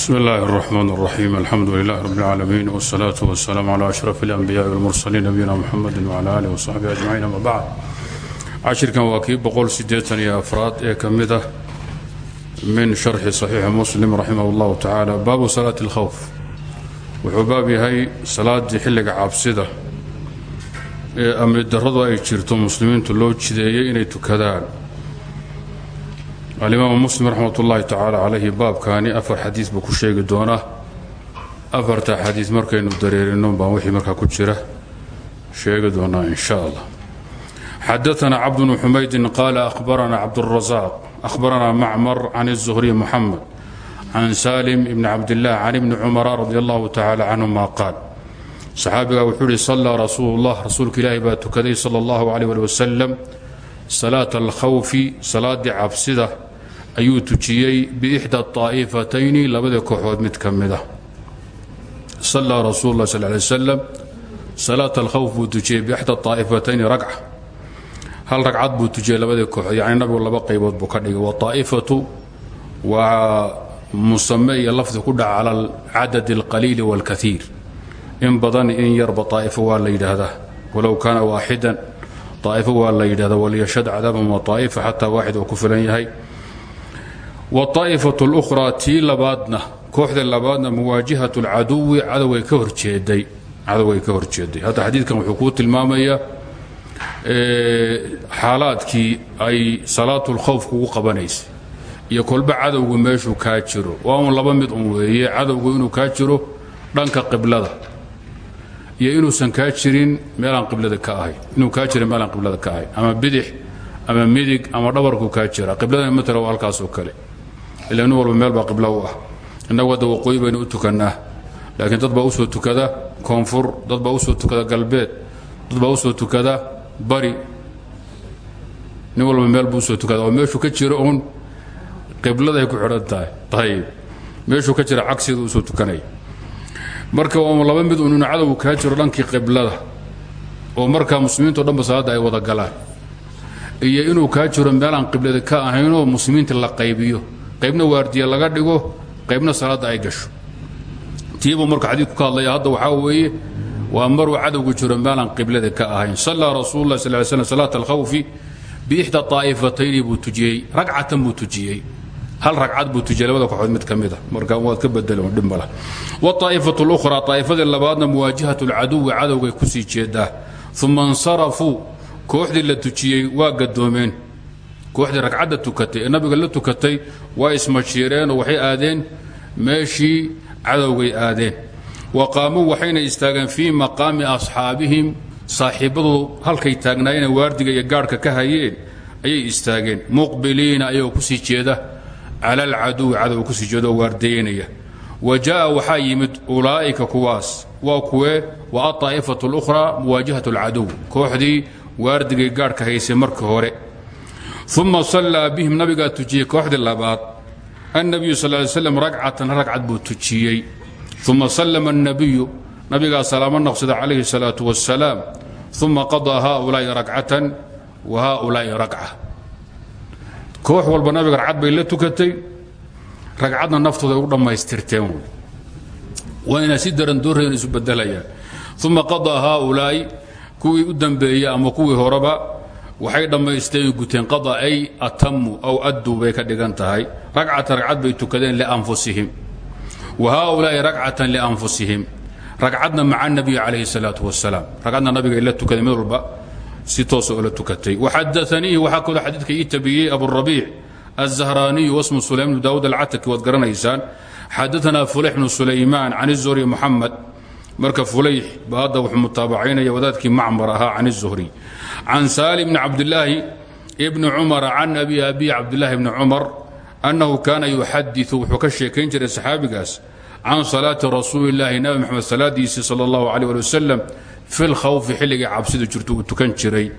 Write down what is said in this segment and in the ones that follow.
bsmi اllahi الرحmn الرaxيim alxamdu lilah rb اlcaalamiin wالsalaaةu waالsalaam عlى أشhraf اlأnbiyaءi wاlmursaliin nabiyina mxamedi wعlى alih وصaxbihi aجmaciin ama bacd cashirkan waa kii boqol sideetan iyo afraad ee ka mid ah min sharxi صaxiixi muslim raximah اllahu tacaala baabu salaati اlkhowf wuxuu baab yahay salaaddii xilliga cabsida ee amni darradu ay jirto muslimiintu loo jideeyey inay tukadaan alimaamu muslim raxmat ullaahi tacaala calayhi baabkaani afar xadiis buu ku sheegi doonaa. Afarta xadiis markaynu dareerino baan wixii markaa ku jira sheegi doonaa in sha allah. Xadaana cabd bnu xumaydin qaala ahbaranaa cabdurasaaq ahbaranaa macmar can الzuhriy muxamed can salim ibni cabdillaah can ibni cumara radi allahu tacaala canhuma qaal. Saxaabigaa wuxuu ihi sallaa rasuulu llah rasuulka ilaahi baa tukaday sala allahu calayh ali wasalam salaata alkhawfi salaaddii cabsida ayuu tujiyey biixda طaa'ifatayni labada kooxood mid ka mid ah sallaa rasuulu lah sal lay slam salaata alkhawf buu tujiyey biixda طaa'ifatayni ragca hal ragcad buu tujiyey labadii kooxood yacni nabigu laba qaybood buu ka dhigay waaa'ifatu waa musame iyo lafdi ku dhaca cala alcadad alqaliili wاlkaiir in badan in yarba طaa'ifo waa la yidhaahdaa walow kaana waaxidan طaa'ifo waa la yidhahda walyashhad cadaabahum waطaa'ifa xataa waaxid oo ku filan yahay waطaa'ifatu اlukhraa tii labaadna kooxda labaadna muwaajihat اlcaduwi cadoway ka horjeeday cadoway ka horjeeday hadda xadiidkan wuxuu kuu tilmaamayaa xaalaadkii ay salaatu اlkhowf kugu qabanaysay iyo kolba cadowgu meeshuu kaa jiro waa un laba mid un weeye cadowgu inuu kaa jiro dhanka qiblada iyo inuusan kaa jirin meelaan qiblada ka ahayn inuu kaa jira meelaan qiblada ka ahayn ama bidix ama midig ama dhabarku kaa jira qibladana matala waa halkaasoo kale ila nin walba meel baa qibla u ah. Innagu hadda waqooyi baynu u tukannaa. Laakiin dad baa u soo tukada koonfur dad baa u soo tukada galbeed dad baa u soo tukada bari. Nin walba meel buu u soo tukada oo meeshuu ka jiro uun qibladay ku xidhan tahay. Ayib meeshuu ka jira cagsidu u soo tukanaya marka laba mid un inu cadowgu kaa jiro dhankii qiblada oo markaa muslimiinto dhanba salaadda ay wada galaan. Iyo inuu kaa jiro meelaan qiblada ka ahaynoo muslimiinta la qaybiyo qaybna waardiya laga dhigo qaybna salaadda ay gasho. Tiibuu marka xadiidku ka hadlaya hadda waxaa weeye waa maruu cadowgu jiro maalan qiblada ka ahayn. Sallaa rasuulula sal l slm salaata alkhawfi biixda aa'ifatayni buu tujiyey ragcatan buu tujiyey. Hal ragcad buu tujiyey labada kooxood mid mid a marka waad ka bedeloon dhib male waaa'ifatu lukhraa aa'ifadii labaadna muwaajahatu alcaduwi cadowgay ku sii jeedaa. Uma insarafuu kooxdii la tujiyey waa gadoomeen kooxdii ragcadda tukatay ee nabiga la tukatay waa ismashiireenoo waxay aadeen meeshii cadowgay aadeen wa qaamuu waxayna istaageen fii maqaami asxaabihim saaxiibbadu halkay taagnaayeen waardiga iyo gaadhka ka hayeen ayay istaageen muqbiliina ayagoo kusii jeeda cala alcaduwi cadow kusii jeedaoo waardaynaya wa jaa'a waxaa yimid ulaa'ika kuwaas waa kuwee wa aطaa'ifatu اlukhraa muwaajahat اlcaduw kooxdii waardigay gaadhka haysay markii hore uma sallaa bihim nabigaa tujiyey kooxdii labaad annabiyu sal slam ragcatan ragcad buu tujiyey uma sallama annabiyu nabigaa salaamo naqsada calayhi salaatu wasalaam uma qadaa haaulaa'i ragcatan wa haaulaa'i ragca koox walba nabiga ragcad bay la tukatay ragcadna naftooda ay ugu dhammaystirteen wy waa inay si daran doorrayan isu bedelayaan uma qadaa haaulaa'i kuwii u dembeeyey ama kuwii horeba waxay dhammaysteen guteen qada'ay atamu aw addu bay ka dhigan tahay. Ragcatan bay tukadeen lianfusihim. Wa haaulaa'i ragcatan lianfusihim. Ragcadna maca nabiyi calayhi salaatu wasalaam ragcadna nabiga ila tukaday mid walba si toosa ah ola tukatay. Waxadaaniihi waxaa kaloo xadiidka ii tabiyey aburabiic alzahraaniyu wasmu sulaym bnu daawuud alcataki waad garanaysaan. Xadaanaa fulix bnu sulaymaan can izuri moxamed marka fulayx ba hadda wuxuu mutaabacaynaya wadaadkii macmar ahaa can الزهري can salim بn cabdالlaahi بn cumar can abi abi cabdالlahi bni cumar أnnahu kaana yuxadiثu wuxuu ka sheekayn jiray saxaabigaas can salaati rasuuli الlahi nabi mxamed salaadiisii salى الlahu عalيه alي waslm fi اlkhawfi xilligii cabsidu jirto uu tukan jiray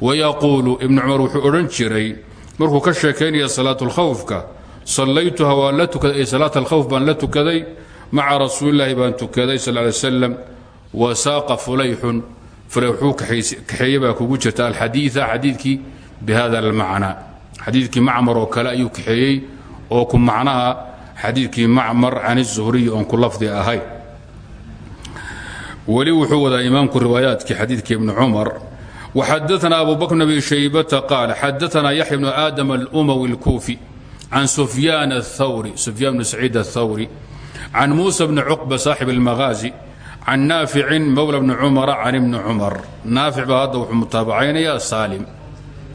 wayaquulu ibn cumar wuxuu odhan jiray markuu ka sheekaynaya salaatulkhawfka sallaytuha waan la tukaday ay salaat alkhawf baan la tukaday maca rasuulilaahi baan tukaday sal lay slam wa saaqa fulayxun fulay wuxuu kaxeeye baa kugu jirta alxadiia xadiidkii bi hada almacnaa xadiidkii macmar oo kale ayuu kaxeeyey oo ku macnaha xadiidkii macmar can الzuhriy oon ku lafdi ahay weli wuxuu wadaa imaamku riwaayaadkii xadiidka ibni cumar وxadaثna abu bakr bn shaybata qaal xadaثna yaxya bnu aadam اlumawi اlkuufi can sufyaan الthawri sufyaan bn saciid الthawri can muusa bni cuqba saaxib اlmagaazi can naaficin mowla bni cumara can ibni cumar naafic baa hadda wuxuu mutaabacaynayaa saalim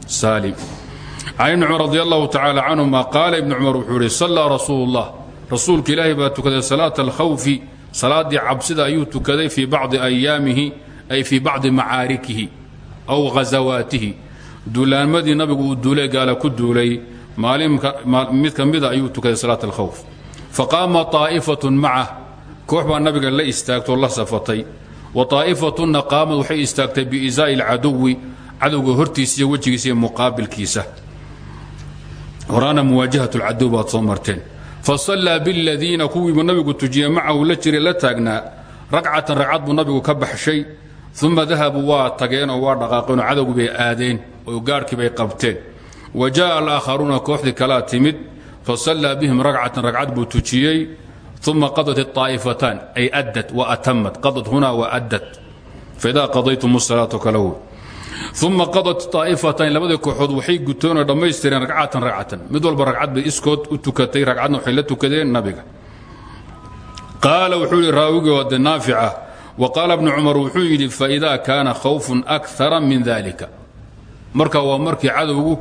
saalim can ibni cumar radi allahu tacaala canhuma qaala ibni cumar wuxuu ihi sallaa rasuulu اllah rasuulka ilaahi baa tukaday salaata alkhawfi salaaddii cabsida ayuu tukaday fii bacdi ayaamihi ay fii bacdi macaarikihi aw ghazawaatihi duulaanmadii nabigu uu duulay gaala ku duulay mid ka mida ayuu tukaday salaat alkhawf faqaama aa'ifatun macah. Koox baa nabiga la istaagtoo la safatay. Wa aa'ifatunna qaamad waxay istaagtay biisaa'i alcaduwi cadowga hortiisaiyo wejigiisa iyo muqaabilkiisa. Horaana muwaajahatu lcaduw baad soo marteen. Fa sallaa biladiina kuwiibuu nabigu tujiye macahu la jira la taagnaa. Ragcatan ragcad buu nabigu ka baxshay. Uma dahabuu waa tageen oo waa dhaqaaqeenoo cadowgii bay aadeen oo gaadhkii bay qabteen. Wa jaa'a kooxdii kalaa timid fasallaa bihim ragcatan ragcad buu tujiyey uma qadat الطaa'ifataan ay addad waatamad qadat huna waaddat faidaa qadaytum الsalaaةu kalow uma qadat طaa'ifataan labadii kooxood waxay guteen oo dhammaystireen ragcatan ragcatan mid walba ragcad bay iskood u tukatay ragcadna waxay la tukadeen nabiga qaala wuxuu yidhi raawigii wade naafica wa qaala bnu cumar wuxuu yidhi faإida kaana khawfun أkara min dalika marka waa markii cadowgu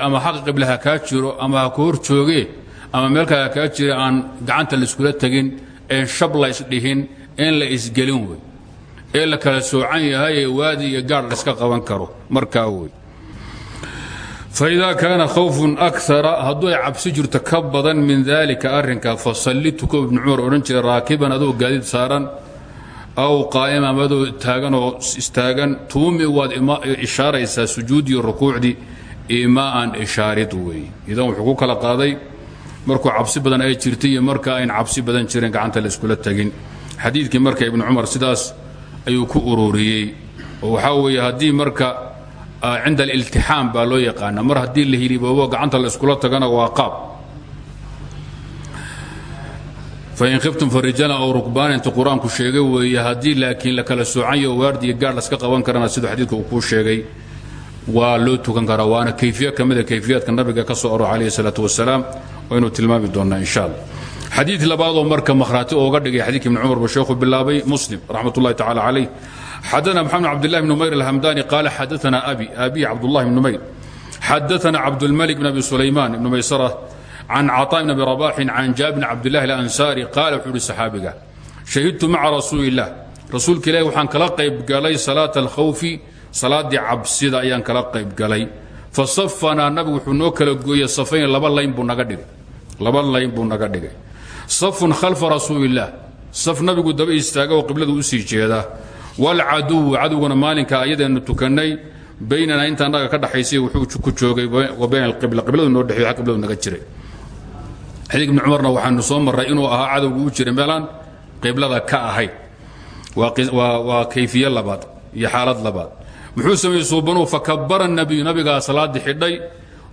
ama xaqa qibla ha jiro ama ha jooge ama meelkaa ha kaa jira aan gacanta laiskula tegin een shab la isdhihin een la isgelin wey. Ee la kala soocan yahay waadi iyo la iska qaban karo markaa wey. Faإida kaana khawfun أkara hadduu ay cabsi jirto ka badan min dalika arrinka fasalli tuko ibnu cumar odhan jiray raakiban adoo gaadiid saaran aw qaa'ima ama adoo taagan oo istaagan tuumi waad ishaaraysaa sujuudiyo rukuucdii imaaan ishaarid weeye idan wuxuu kala qaaday markuu cabsi badan ay jirtay iyo marka ayn cabsi badan jirin gacanta la iskula tegin. Xadiidkii marka ibnu cumar sidaas ayuu ku ururiyey oo waxaa weeye marka cinda aliltixaam baa loo yaqaana mar haddii la hiliboobo gacanta la iskula tagana waa qaab. Fain khiftum farijaalan aw rukbaana inta qur'aanku sheegay weeye haddii laakiin la kala soocanyo waardiyo gaadh laska qaban karana siduu xadiidka uu sheegay waa loo tukan karaa waana kayfiya ka mida kayfiyaadka nabiga ka soo oro calayhi salaatu wasalaam waynu tilmaami doonnaa insha allah. Xadiid labaadoo marka makhraati ooga dhigay xadiidka ibni cumar buu sheekhu muslim raxmat ullahi tacala calayh xadana maxamed cabdillahi bn alhamdani qaala xadaana abi abiy cabdullahi bn numayr xadaana cabdulmalik bn abi sulaymaan ibn maysara can caطaa bn abi rabaxin can jaabir bn cabdillahi alansaari qaala wuxuu ihi saxaabiga shahidtu maca rasuuli illah rasuulka ilahi waxaan kala qayb galay salaata alkhawfi salaaddii cabsida ayaan kala qayb galay. Fa safanaa nabigu wuxuu noo kala gooyey safayn laba layn buu naga dhigay. Laba layn buu naga dhigay. Safun khalfa rasuuliillah saf nabigu daba istaaga oo qibladu u sii jeeda. Waalcaduwu cadowguna maalinka ayadeenu tukannay. Baynana inta annaga ka dhaxaysay wuxuu ku joogay wa alqibla. Qibladu noo dhexeeyo xag qibladu naga jiray. Xadiik ibni cumarna waxaanu soo marray inuu ahaa cadowgu u jiray. Meelaan qiblada ka ahayd waa kayfiye labaad iyo xaalad labaad muxuu sameeyey suubanuu fakabara nabiyu nabigaa salaadii xidhay.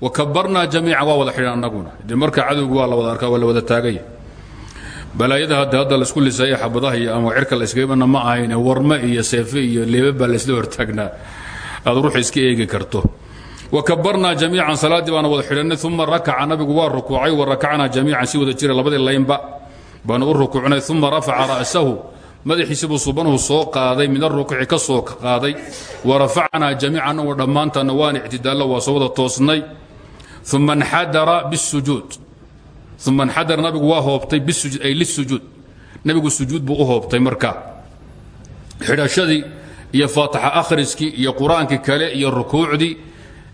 Wa kabarnaa jamiican waa wada xidhan annaguna. Marka cadowgu waa la wada arkaa waa wada taagaya balaayada hadda hadda la isku lisaaya xabadaha iyo ama cirka la iskagamana ma ahayne warme iyo seefe iyo leebe baa laysla hortaagnaa aad ruuxa iska eegi karto. Wa kabarnaa jamiican salaaddii baana wada xidhannay uma rakaca nabigu waa rukuucay wa rakacnaa jamiican si wada jira labadii laynba. Baanu u rukuucnay uma ra'sahu madaxiisi buu subanuhu soo qaaday min arukuuci ka soo qaaday. Wa rafacnaa jamiican anagoo dhammaantaanna waan ictidaallo waa soo wada toosnay. Uma nxadara bisujuud uma nxadar nabigu waa hoobtay ay lisujuud nabigu sujuud buu u hoobtay marka. Xidhashadii iyo faataxa akhriskii iyo qur'aankii kale iyo rukuucdii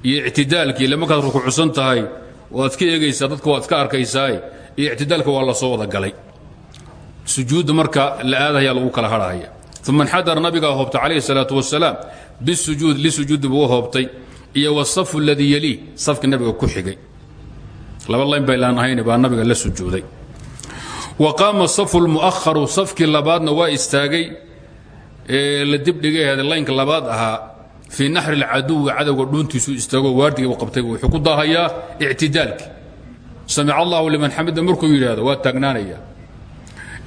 iyo ictidaalkii ile markaad rukuucsan tahay waad ka eegaysaa dadka waad ka arkaysaa iyo ictidaalka waa la soo wada galay sujuudda marka la aadaya lagu kala hadhaya uma nxadar nabigaa hoobtay calayhi salaatu wasalaam bisujuud lisujuudi buu u hoobtay iyo wsafu اladii yaliih safka nabiga ku xigay. Laba layn baylaan ahayn baa nabiga la sujuuday. Wa qaama safu lmu'aharu safkii labaadna waa istaagay ee la dibdhigaheeda laynka labaad ahaa fii naxri اlcaduwi cadowga dhuuntiisu istaago waardiga qabtay wuxuu ku daahayaa ictidaalki samic allahu liman xamida markuu yidhaahdo waa taagnaanaya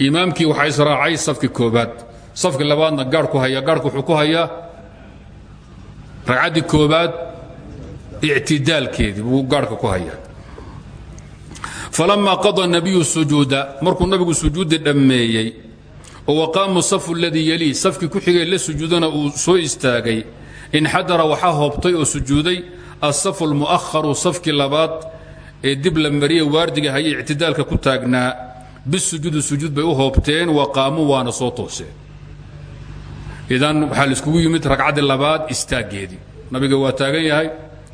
imaamkii waxaa israacay safki koobaad. Safki labaadna gaarh ku haya gaarhku wuxuu ku hayaa ragcaddii koobaad ictidaalkeedii buu gaarhka ku hayaa falamaa qada nabiyu sujuuda markuu nabigu sujuudda dhammeeyey oo waqaamu safu aladii yelii safkii ku xigay la sujuudana uu soo istaagay inxadara waxaa hoobtay oo sujuuday asafu almu'aharu safkii labaad ee dib la mariye waardiga hayay ictidaalka ku taagnaa bisujuudi sujuud bay u hoobteen waqaamuu waana soo tooseen idan waxaa laiskugu yimid ragcaddii labaad istaaggeedii nabiga waa taagan yahay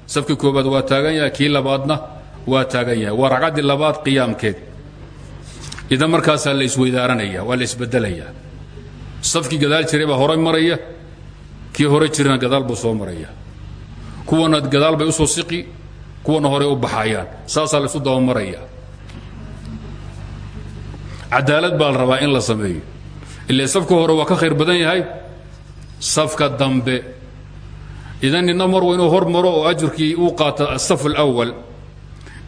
safkii koobaad waa taagan yahay kii labaadna waa taagan yahay waa ragcaddii labaad qiyaamkeed idan markaasaa la isweydaaranaya waa la isbedelayaa safkii gadaal jiray baa horay maraya kii hore jirana gadaal buu soo maraya kuwana gadaal bay u soo siqi kuwana horey u cadaalad baa la rabaa in la sameeyo. Ila safka hore waa ka khayr badan yahay. Safka dambe. Idan nina mar waa inuu hor maro oo ajirkii uu qaato asaf alawal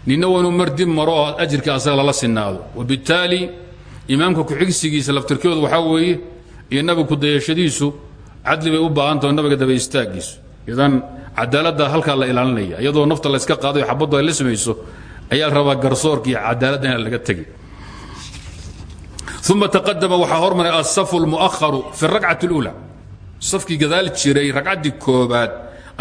nina waa inuu mar dib maro oo ajirkii asaga lala sinaado wabittaali imaamka ku-xigsigiisa laftirkoodu waxaa weeye iyo nabiga kudayashadiisu cadli bay u baahan taho nabiga daba istaagiisu. Idan cadaaladda halkaa la ilaalinaya iyadoo nafta layska qaadayo xabaddu ay la samayso ayaa la rabaa garsoorka iyo cadaaladda inaan laga tegi uma taqadama waxaa hormaray asafu almu'aharu fi اrakcati اlأuulى safkii gadaal jiray ragcaddii koobaad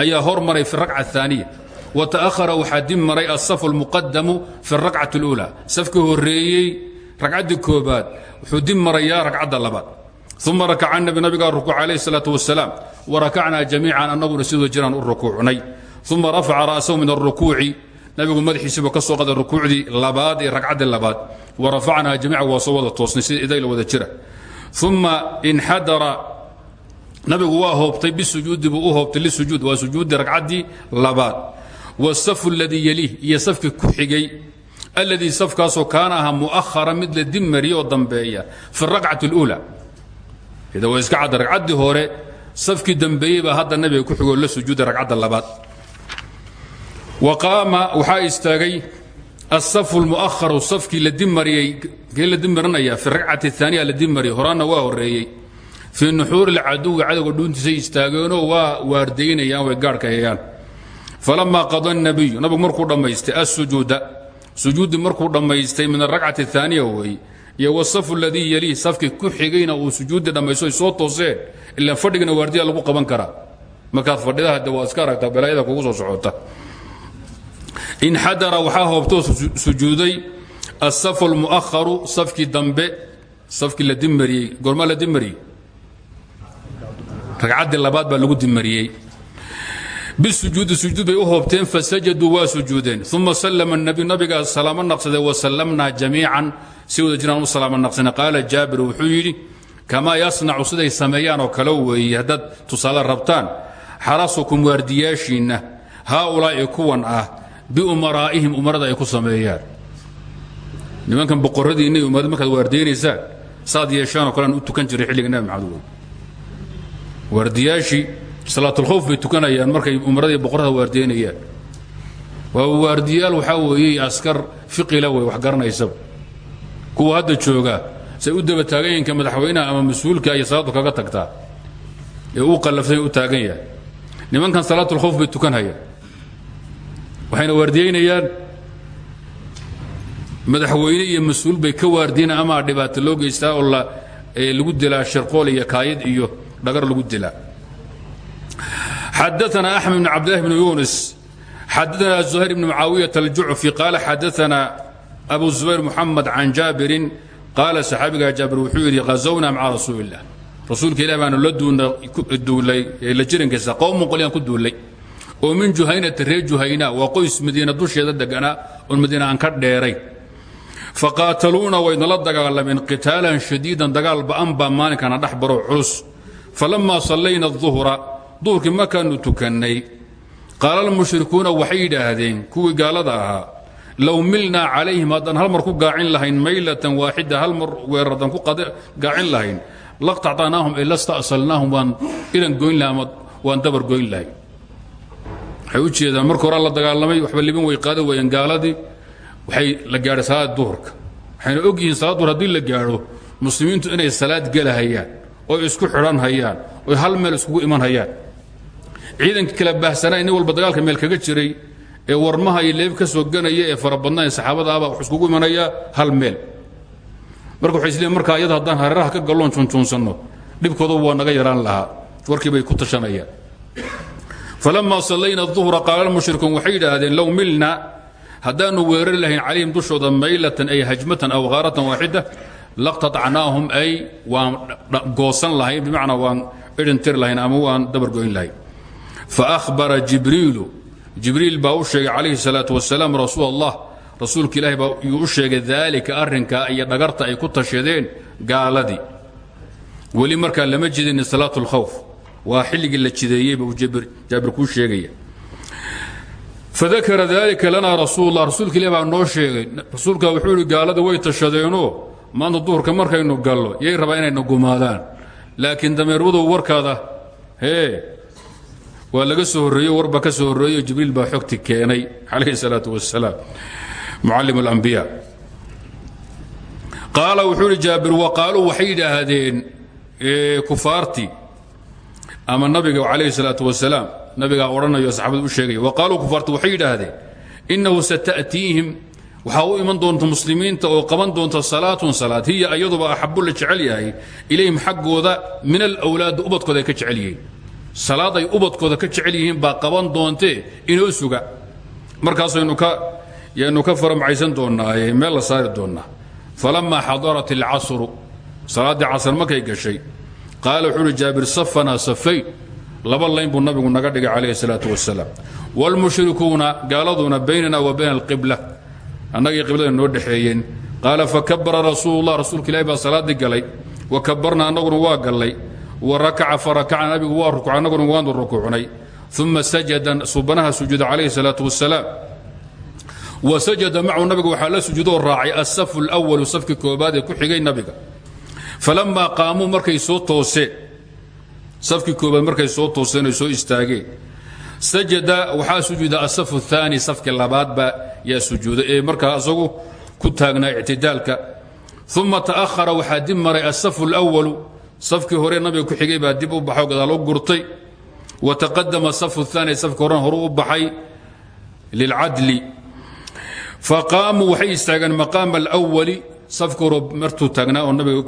ayaa hormaray fi اrakca الثaaniya wa ta'ahara waxaa dib maray asafu almuqadamu fi اrakcati اlأuulى safkii horeeyey ragcaddii koobaad wuxuu dib marayaa ragcadda labaad uma rakaca nabi nabigaa rukuuc alayh الsalaaة wasalaam warakacnaa jamiican annaguna sidoo jiraan u rukuucnay uma rafaca ra'sahu min الrukuuci nabigu madaxiisiiba ka soo qaday rukuucdii labaad ee ragcaddii labaad warafacnaa jamiica waa soo wada toosnay sida idayla wada jira. Uma inxadara nabigu waa hoobtay bisujuudi buu u hoobtay lisujuud waa sujuuddii ragcaddii labaad. Wasafu aladii yeliih iyo safkii ku xigay alladii safkaasoo kaana ahaa mu'ahara mid la dib mariye oo dambeeya fi اrakcati اluula ida waa iska cadda ragcaddii hore safkii dambeeyey baa hadda nabiga ku xigoo la sujuuday ragcadda labaad waqaama waxaa istaagay asafu lmu'aharu safkii la dimmariyey kii la dimmarinaya fi rakcati aaniya la dimmariyey horaanna waa horeeyey fii nuxuuri lcaduwi cadowga dhuuntiisay istaageenoo waa waardaynayaan way gaarhka hayaan. Falamaa qada nabiyu nabigu markuu dhammaystay asujuuda sujuuddii markuu dhammaystay min arakcati aaniya weeye iyo wasafu ladii yeliih safkii ku xigayna uu sujuuddii dhammaysto ay soo tooseen ilaan fadhigana waardiya lagu qaban karaa. Markaad fadhidaha soo socota inxadara waxaa hoobtoo sujuuday asafu almu'aharu safkii dambe safkii la dimmariyey goormaa la dimmariyey ragcaddii labaad baa lagu dimmariyey bisujuudi sujuud bay u hoobteen fasajaduu waa sujuudeen. Uma sallama الnabiy nabigaa salaamo naqsaday wasallamnaa jamiican si wada jiraan u salaamo naqsana qaala jaabir wuxuu yidhi kamaa yasnacu siday sameeyaan oo kale weeye haddaad tusaale rabtaan? Xarasukum waardiyaashiinna haaulaa'i kuwan ah biumaraa'ihim umarada ay ku sameeyaan. Nimankan boqoradiinna umarad markaad waardeynaysaan saad yeeshaanoo kalean u tukan jiray xilliga nabi maxamed wey waardiyaashii salaatulkhowf bay tukanayaan markay umaradii boqorada waardeynayaan waa waardiyaal waxaa weeye askar fiqila wey wax garanaysaba kuwa hadda jooga say u daba taaganyinka madaxweynaha ama mas'uulka iyo salaadu kaga tagtaa ee uu qallafsan u taagan yahay. Nimankan salaatulkhowf bay tukanhayaan waxayna waardiyeynayaan madaxweyne iyo mas'uul bay ka waardiyeynaan amaa dhibaato loo geystaa oo lagu dilaa shirqool iyo kaayad iyo dhagar lagu dilaa. Xadaana axmed bn cabdillahi bn yunis xadaana zuhayr bn mucaawiyat aljucfi qaala xadaana abu zubayr muxamed can jaabirin qaala saxaabigaa jaabir wuxuu yidhi hazawnaa maca rasuuli illah rasuulka ilah baanu la duulay la jirankiisa qowmun qolyaan ku duullay oo min juhaynata reer juhayna waa qoys madiina dusheeda deganaa oon madiina aan ka dheeray. Faqaataluuna waynala dagaalameen qitaalan shadiidan dagaal ba'an baa maalinkana dhex baro culus. Falammaa sallayna aduhra duhurkii markaannu tukannay. Qaala almushrikuuna waxay yidhaahdeen kuwii gaalada ahaa low milnaa calayhim haddaan hal mar ku gaacin lahayn maylatan waaxida hal mar weerardan ku gaacin lahayn laqtacnaahum ay lasta'salnaahum waan ilan goyn lahay ama dabar goyn lahay waxay u jeedaan marka horaa la dagaalamay waxba libin way qaada waayeen gaaladii waxay la gaadhay salaada duhurka. Waxayna og yihiin salaad duhur haddii la gaadho muslimiintu inay salaad gelahayaan oy isku xidhan hayaan oy hal meel iskugu iman hayaan. Ciidanka kala baahsanaa nin dagaalka meel kaga jiray ee warmaha iyo leeb ka soo ganaya ee farabadnaa ee saxaabadaaba wax iskugu imanayaa hal meel. Marka waxay isleeyiin markaa iyada haddaan hareeraha ka galloon junjuunsanno dhibkooda waa naga yaraan lahaa warkii bay ku tashanayaan falamaa sallayna duhra qaala lmushrikuun waxay yidhaahdeen low milna haddaannu weerari lahayn calayhim dushooda maylatan ay hajmatan aw haaratan waaxida laqtatacnaahum ay waan goosan lahayn bimacnaa waan idhintiri lahayn ama waan dabargoyn lahayn. Faahbara jibriilu jibriil baa u sheegay calayhi salaatu wasalaam rasuul allah rasuulka ilaahi baa yuu u sheegay daalika arrinkaa iyo dhagarta ay ku tashadeen gaaladii. Weli markaa lama jidin salaatu lkhawf waa xilligii la jideeyeyba uu jaabir kuu sheegaya. Fadakara dalika lanaa rasuullah rasuulka ilahi baa noo sheegay. Rasuulka wuxuu yidhi gaalada way tashadeenoo maanta duhurka markaynu gallo yay rabaa inayna gumaadaan. Laakiin dameerwadow warkaada hee waa laga soo horreeyo warba ka soo horreeyo jibriil baa xogti keenay calayhi salaatu wasalaam mucallim alambiya qaala wuxuu yidhi jaabir waqaaluu waxay yidhaahdeen kufaartii ama nabiga calayhi salaatu wasalaam nabigaa odhanayo saxaabadu u sheegaya waqaaluu kufaarti waxay yidhaahdeen innahu sata'tiihim waxaa u iman doonta muslimiinta oo qaban doonta salaatun salaad hiya ayaduba axabu la jecel yahay ilayhim xaggooda min alwlaadi ubadkooda ay ka jecel yihiin. Salaad ay ubadkooda ka jecel yihiin baa qaban doontee inoo suga. Markaasaynu ka yaynu ka faramcaysan doonnaaye meel la saari doonnaa. Falamaa xadarat alcasru salaaddii casr markay gashay qaala wuxuu jaabir safanaa safayn laba layn buu nabigu naga dhigay calayhi salaatu wasalaam. Waalmushrikuuna gaaladuna baynana wa bayna alqibla. Annagii qiblada noo dhexeeyeen. Qaala fakabara rasuulullah. Rasuulka ilahi baa salaaddii galay. Wa kabarna annaguna waa gallay. Wa rakaca farakacna nabigu waa rukuca annaguna waanu rukuucnay uma sajada subanaha sujuuda calayhi salaatu wasalaam. Wa sajada macahu nabiga waxaa la sujuudoo raacay asafu lwalu safkii koobaad ku xigay nabiga falamaa qaamuu markay soo tooseen safkii koobaad markay soo tooseen oy soo istaageen. Sajada waxaa sujuuda asafu aani safkii labaadba yaa sujuuda ee markaa asagu ku taagnaa ictidaalka. Uma ta'ahara waxaa dib maray asafu lwalu safkii hore nabiga ku xigay baa dib u baxo gadaal u gurtay. Wa taqadama asafu aani safkii horena horu u baxay lilcadli faqaamuu waxay istaageen maqaama alwali safka horo martuu taagnaa oo nabiga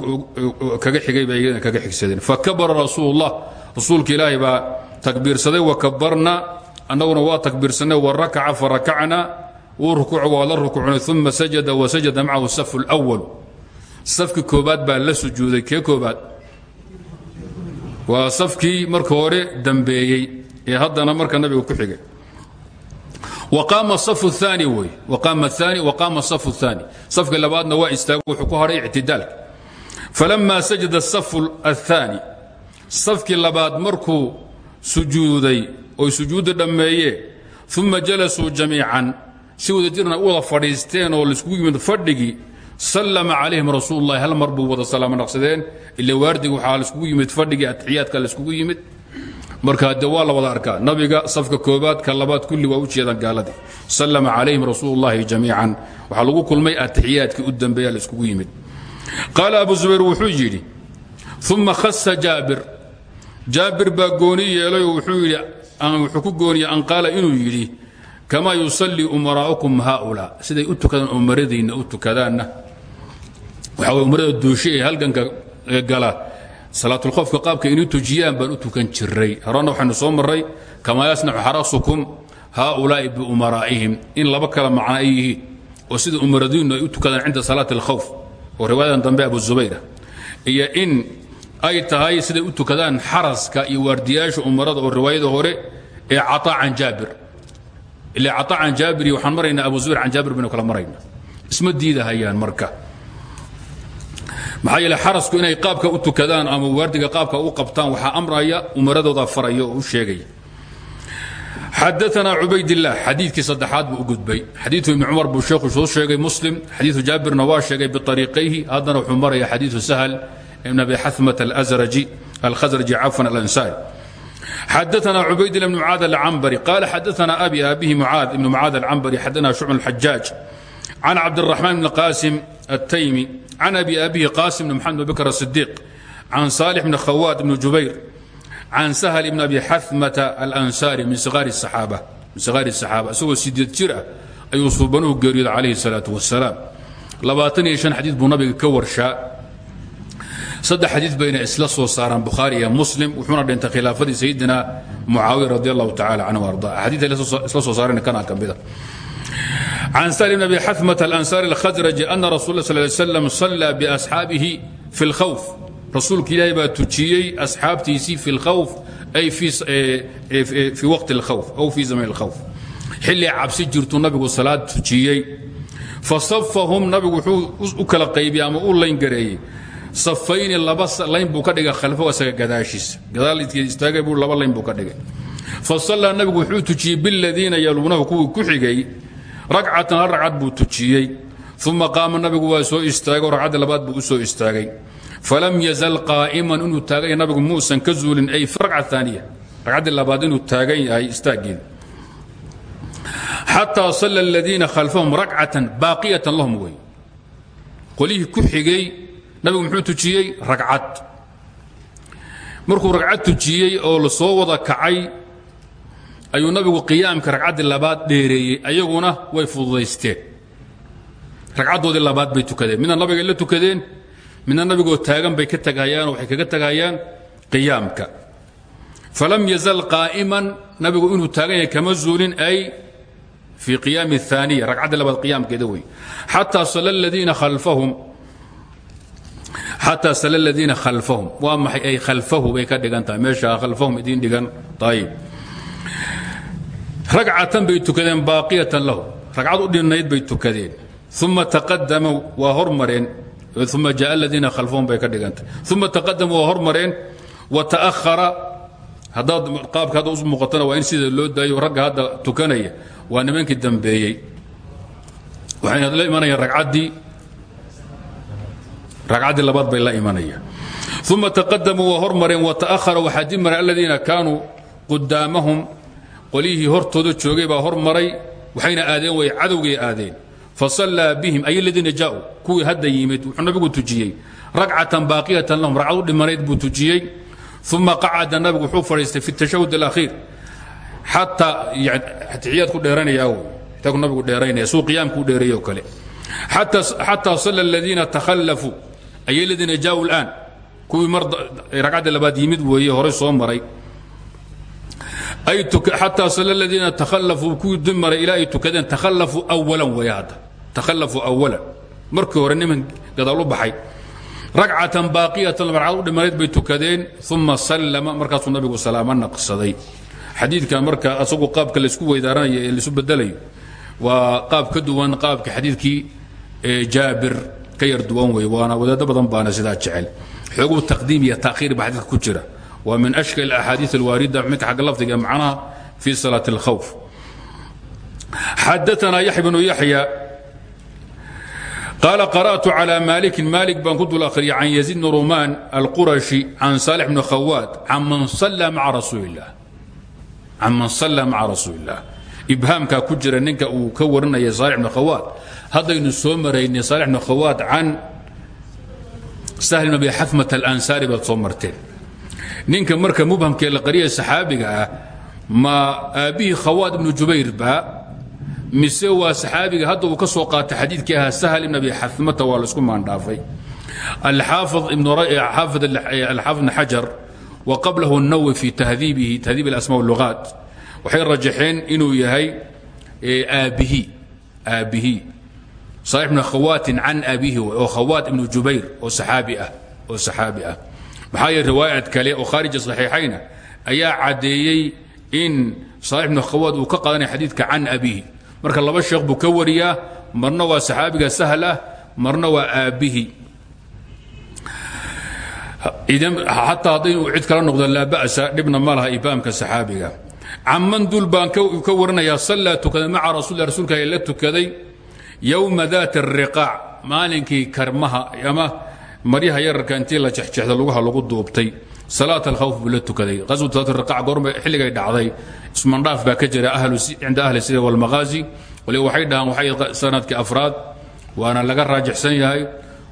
kaga xigay bay iyadana kaga xigsadeen. Fakabara rasuulullah. Rasuulka ilaahay baa takbiirsaday wa kabarna annaguna waa takbiirsanay wa rakaca farakacna wuu rukuuc waa la rukuucnay uma sajada wa sajada macahu safu lwal safkii koobaad baa la sujuuday kee koobaad? Waa safkii marka hore dambeeyey ee haddana marka nabiga ku xigay waqaama safu aani wey. Waqaama aani waqaama safu aani safka labaadna waa istaago wuxuu ku hadhay ictidaalka. Falamma sajada asafu athaani safkii labaad markuu sujuuday oy sujuudda dhammeeyeen uma jalasuu jamiican. Si wadajirna u wada fadhiisteen oo laiskugu yimid fadhigii sallama calayhim rasuululahi hal mar buu wada salaamo naqsadeen. Ila waardig waxaa laiskugu yimid fadhigii atixiyaadka laiskugu yimid marka de waa la wada arkaa. Nabiga safka koobaad ka labaad kulli waa u jeedaan gaaladii. Sallama calayhim rasuulullahi jamiican. Waxaa lagu kulmay atixiyaadkii u dambeeya la iskugu yimid. Qaala abu zubayr wuxuu yidhi uma khasa jaabir. Jaabir baa gooni yeelay oo wuxuu yidhi wuxuu ku gooniyey an qaala inuu yidhi kamaa yusallii umaraa'ukum haaulaa siday u tukadaan umaradiinna u tukadaanna. Waxa way umarada duushe halganka gala salaatulkhofka qaabka inay tujiyaan baan u tukan jiray horena waxaynu soo marray kamaa yasnacu xarasukum haaulaa'i biumaraa'ihim. In laba kala macno ay yihiin oo sida umaradiinnu ay u tukadaan cinda salaati alkhawf oo riwaayadan dambe abu zubayra iyo in ay tahay siday u tukadaan xaraska iyo waardiyaasha umarada oo riwaayada hore ee cataa can jaabir. Ila cataa can jaabir iyo abu zubayr can jaabir baynu kala maraynaa. Isma diidahayaan marka maxaa yeele xarasku inay qaabka u tukadaan ama waardiga qaabka u qabtaan waxaa amraya umaradooda faraya oo u sheegaya xadaana cubaydilah xadiidkii saddexaad buu u gudbay. Xadiiu ibni cumar buu sheekhu soo sheegay muslim. Xadiiu jaabirna waa sheegay biariiqayhi haddana wuxuu maraya xadiiu sahl ibn abi xathmat alazraji alkhasraji cafwan alansari xadaana cubaydillah ibn mucaad alcambari qaala xadaana abi aabihi mucaad ibn mucaad alcambari xadaana shucb alxajaaj can cabdiraxmaan bni qaasim الtaymi can abi abihi qaasim bn mxamed bn bakr الصidiiq can saalix bni khawaad bni jubayr can sahl bn abi xamata alansari min sigaari الصaxaaba isagoo sideed jir ah ayuu suubanuhu geeriyooda calayhi الsalaaة wasalaam labaatan iyo shan xadiid buu nabiga ka warshaa saddex xadiid bayna isla soo saaraan bukhaari iyo muslim wuxuuna dhintay khilaafadii sayidina mucaawiya radi allahu tacala canhu arda xadiidka isla soo saareen kana ka mida can sal bn abi xamata alansaar alkhasraji ana rasul sal slam sallaa biasxaabihi fi lkhawf rasuulka ilaahi baa tujiyey asxaabtiisii fi lkhawf ay fii waqti اlkhawf aw fii zaman اlkhawf xilli cabsi jirtuu nabigu salaad tujiyey fasafahum nabigu wuxuu u kala qaybiyey ama u layngareeyey safayni laba layn buu ka dhigay khalfahu isaga gadaashiisa gadaalkii istaagay buu laba layn buu ka dhigay fasallaa nabigu wuxuu tujiyey biladiina yaluunahu kuwii ku xigay ragcatan hal ragcad buu tujiyey. Uma qaama nabigu waa soo istaagay oo labaad buu soo istaagay. Falam yazal qaa'iman inuu taagan nabigu muusan ka zuulin ay fi ragca aaniya labaad inuu taagan yahay istaaggeeda xataa salla aladiina khalfahum ragcatan baaqiyatan lahum wey. Qolihii ku xigay nabigu muxuu tujiyey ragcad. Markuu ragcad tujiyey oo la soo wada kacay ayuu nabigu qiyaamka ragcaddii labaad dheereeyey ayaguna way fududaysteen ragcaddoodii labaad bay tukadeen. Midna nabigay la tukadeen midna nabigoo taagan bay ka tagahayaanoo waxay kaga tagahayaan qiyaamka. Falam yazal qaa'iman nabigu inuu taagan yahay kama zuulin ay fii qiyaami aaniya ragcaddii labaad qiyaamkeeda wey xataa sala ladiina khalfahum xataa sala ladiina khalfahum. Waa maxay? Ay khalfahu bay ka dhigan tahay. Meesha khalfahum idiin dhigan. Ayib ragcatan bay tukadeen baaqiyatan lahu. Ragcad u dhinnayd bay tukadeen. Uma taqadamuu waa hormareen uma jaa aladiina khalfahum bay ka dhigantay. Uma taqadamuu waa hormareen wa ta'ahara haddaad qaabka hadda u muuqatana waa in sida loo daayo ragga hadda tukanaya waa nimankii dambeeyey. Waxayna la imanayaan ragcaddii. Ragcaddii labaad bay la imanayaan. Uma taqadamuu waa hormareen wa ta'ahara waxaa dib maray aladiina kaanuu qudaamahum qolyihii hortooda joogay baa hormaray waxayna aadeen way cadowgay aadeen. Fasallaa bihim ay aladiina jaa'uu kuwii hadda yimid wuxuu nabigu tujiyey. Ragcatan baaqiyatan lahum ragcad u dhimanayd buu tujiyey. Uma qacada nabigu wuxuu fi tashahud alakhiir. Xataa atixiyaad ku dheeranayaa wey itaku nabigu dheeraynaya suu qiyaamku dheereeyo kale. Xataa salla aladiina takhallafuu ay aladiina jaa'uu al'aan. Kuwii mar ragcadda labaad yimid weeye horey soo maray xataa sal ladiina tahalafuu kuwii dumaray ilaa ay tukadeen tahalafuu awalan way hadda tahalafuu awalan markii hore niman gadaal u baxay ragcatan baaqiyatan ragcad u dhimanayd bay tukadeen uma sallama markaasuu nabigu salaamo naqsaday xadiidkan marka asagu qaabka laysku weydaaranaya ee laisu bedelayo waa qaab ka duwan qaabka xadiidkii jaabir ka yar duwan wey waana wadaado badan baana sidaa jecel xooguu taqdiim iyo taakhiir baa xadiidka ku jira ومن أشكل الأحاديث الواردة منك حق لفظك معناها في صلاة الخوف حدثنا يحيى بن يحيى قال قرأت على مالك مالك بن كنت الأخري عن يزيد بن رومان القرشي عن صالح بن خوات عن من صلى مع رسول الله عن من صلى مع رسول الله إبهامك كجر ننك وكورنا يا صالح بن خوات هذا ينسومر صالح بن خوات عن سهل بن أبي حثمة الأنساري بتصمرتين ninka marka mubhamkee la qariya saxaabiga ah, ma aabbihii khawaad ibnu jubayr ba mise waa saxaabiga hadda ka soo qaata xadiidkii ahaa sahal ibn abi xamata waa la isku maandhaafay. Xaafid ibn xajar wa qablahu nawi fi tahdiibihi tahdiib alasma lugaat waxay rajaxeen inuu yahay aabihi aabihi sax ibn khawaatin can abihi oo khawaad ibnu jubayr oo saxaabi ah. ah maxaa riwaayad kale oo khaarija saxiixayna ayaa caddeeyey in saalix ibnu khawaad uu ka qaadanaya xadiidka can abihi marka laba sheekh buu ka wariyaa marna waa saxaabiga sahl ah marna waa aabbihi xataa hadday uu cid kala noqdo laa ba'sa dhibna ma laha ibaamka saxaabiga. Caman dul baan ka warinayaa sallaa tukada maca rasuul rasuulka la tukaday yowma daat ariqaac maalinkii karmaha ama maryaha yararka intii la jexjeexda lugaha lagu duubtay salaat alkhawf buu la tukaday. Qaswat salaat riqaac goorma xilligay dhacday. Ismandhaaf baa ka jira cinda ahli sira walmaqaazi waliba waxay dhahaan waxay sannadkii afraad waana laga raajixsan yahay.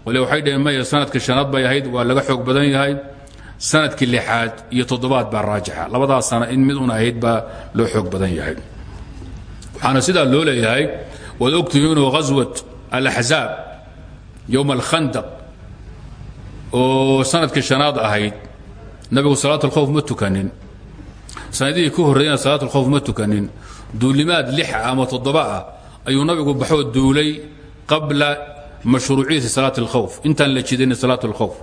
Waliba waxay dhaheen maya sannadkii shanaad bay ahayd laga xoog badan yahay. Sanadkii lixaad iyo toddobaad baa raajixa. Labadaas sana in mid un ahayd baa loo xoog badan yahay. Waxaana sidaa loo leeyahay waad ogtihiinoo ghaswat alaxzaab yowma alkhandaq oo sannadkii shanaad ahayd nabigu salaat alkhowf ma tukanin. Sanadihii ka horreeyana salaat alkhowf ma tukanin. Duulimaad lixa ama toddoba ah ayuu nabigu baxoo duulay qabla mashruuciyati salaat alkhowf intaan la jidayn salaat alkhowf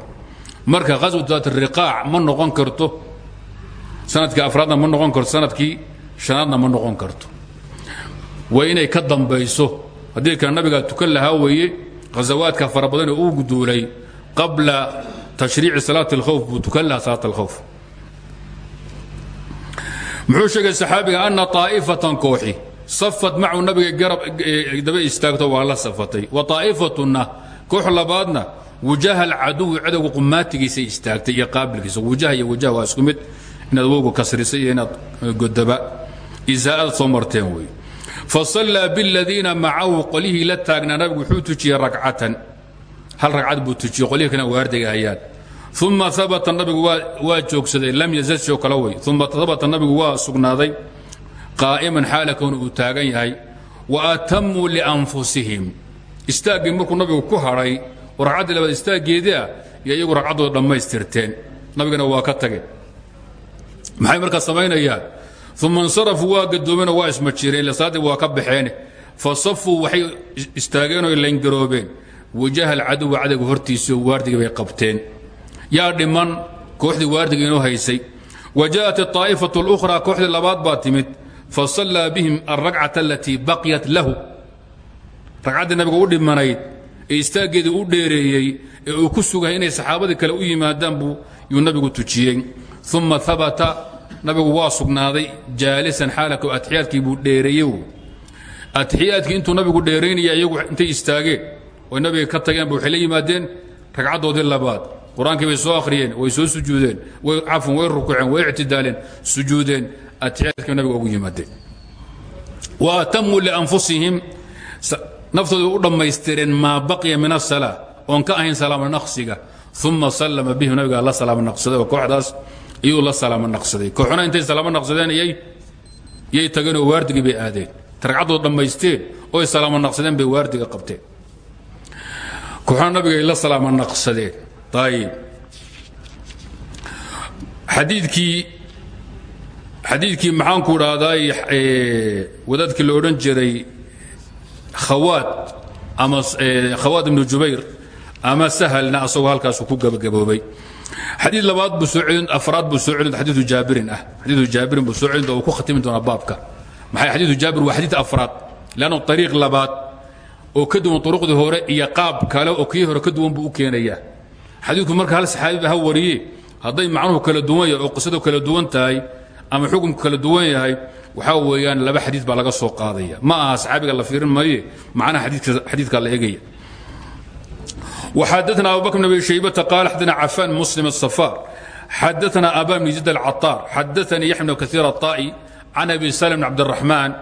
marka ghaswat daat riqaac ma noqon karto. Sanadkii afraadna ma noqon karto. Sanadkii shanaadna ma noqon karto. Waa inay ka dambayso. Haddii kale nabigaa tukan lahaa weeye ghasawaadka fara badan ee uu duulay qabla tashriici salaat alkhowf buu tukan lahaa salaat alkhowf muxuu sheegay saxaabiga ana طaa'ifatan kooxi safat macu nabiga garab daba istaagto waa la safatay wa طaa'ifatunna koox labaadna wajaha alcaduwi cadowga qumaatigiisay istaagtay iyo qaabilkiisa. Wajaha iyo wajaha waa isku mid. Inaad wowga kasrisay iyo inaad godaba isaa'ad soo marteen wey. Fasallaa biladiina macahu qolihii la taagnaa nabigu wuxuu tujiyey ragcatan hal ragcad buu tujiyey qolihii kalena waardiga hayaan uma abata nabigu waa joogsaday lam yazasho kala wey uma abata nabigu waa sugnaaday qaa'iman xaala kowna uu taagan yahay. Wa atamuu lianfusihim istaaggii markuu nabigu ku hadhay oo ragcaddii labaad istaaggeedii ah iyo iyagu ragcaddooda dhammaystirteen. Nabigana waa ka tageen. Maxay markaa samaynayaan uma insarafuu waa gadoomeen waa isma jireen salaadii waa ka baxeen fa safuu waxay istaageen oo layngaroobeen wajaha alcaduwa cadowga hortiisao waardigii bay qabteen yaa dhiman kooxdii waardiga inoo haysay wa jaaءat الطaa'ifatu اlأkhraa kooxdii labaad baa timid fasallaa bihim alragcata alatii baqyat lahu ragcaddii nabiga u dhimanayd ee istaaggeedii u dheereeyey ee uu ku sugahay inay saxaabadii kale u yimaadaan buu yuu nabigu tujiyey uma habata nabigu waa sugnaaday jaalisan xaalaka atixiyaadkii buu dheereeyey atixiyaadkii intuu nabigu dheeraynaya iyagu intay istaageen oy nabiga ka tageenba waxay la yimaadeen ragcaddoodii labaad. Qur'aankii soo akhriyeen way soo sujuudeen way cafwan way rukuuceen way ictidaaleen sujuudeen atixiyaadkii nabiga ugu yimaadeen. Wa atamuu lianfusihim naftooda u dhammaystireen maa baqiya min asalaa oon ka ahayn salaamo naqsiga. Uma sallama bihim nabigaa la salaamo naqsaday oo kooxdaas iyuu la salaamo naqsaday. Kooxna intay salaamo naqsadeen yay tageen oo waardigii bay aadeen. Ragcaddood dhammaysteen oy salaamo naqsadeen bay waardiga qabteen kooxna nabiga ay la salaamo naqsadeen ayib xadiidkii xadiidkii maxaanku dhahdaa wadaadkii la odhan jiray khawaad ama khawaad ibnu jubayr ama sahalna asagoo halkaasu ku gabagaboobay. Xadiid labaad buu soo celin afraad buu soo celin xadiidu jaabirin ah. Xadiidu jaabirin buu soo celin oo uu ku khatimi doonaa baabka maxay xadiidu jaabir waa xadiid afraad leanno ariiq labaad oo ka duwan turuqdii hore iyo qaab kale oo kii hore ka duwan buu u keenayaa xadiidku marka hal saxaabiba ha wariye hadday macnuhu kala duwan yahay oo qisadu kala duwan tahay ama xukunku kala duwan yahay waxaa weeyaan laba xadiid baa laga soo qaadaya ma aha saxaabiga la fiirin maaye macnaha xadiidkaa la eegaya وxadثna abu bكر بن أbي شhيبة قال xadثna عفان مسلم الصفار xadثna أbا بن زيد العطار xadثnي يحيى بن كثير الطائي عن أبي سلم بن عبد الرحمن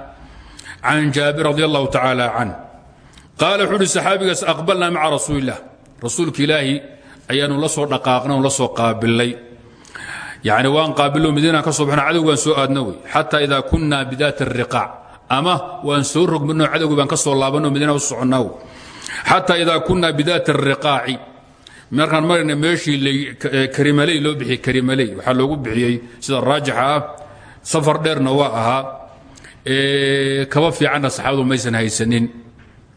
عن جابر رضي الله تعالى عنه qaala wuxuu uhi saxaabigaas aqbalnaa maca rasuulilah rasuulka ilaahi ayaanu la soo dhaqaaqna on la soo qaabilay yani waan qaabillo madiinaan ka soo baxno cadowg waan soo aadna wey. Xataa idaa kunna bidaati ariqaac ama waan soo rogmirno cadowgi baan ka soo laabanno madiina u soconnaa wey. Xataa idaa kunna bidaati ariqaaci markaan marayna meeshii eh, karimaley loo bixiyey karimaley waxaa loogu bixiyey sida raajixa ah safar dheerna waa ahaa kaba fiicanna saxaabadu maysan haysanin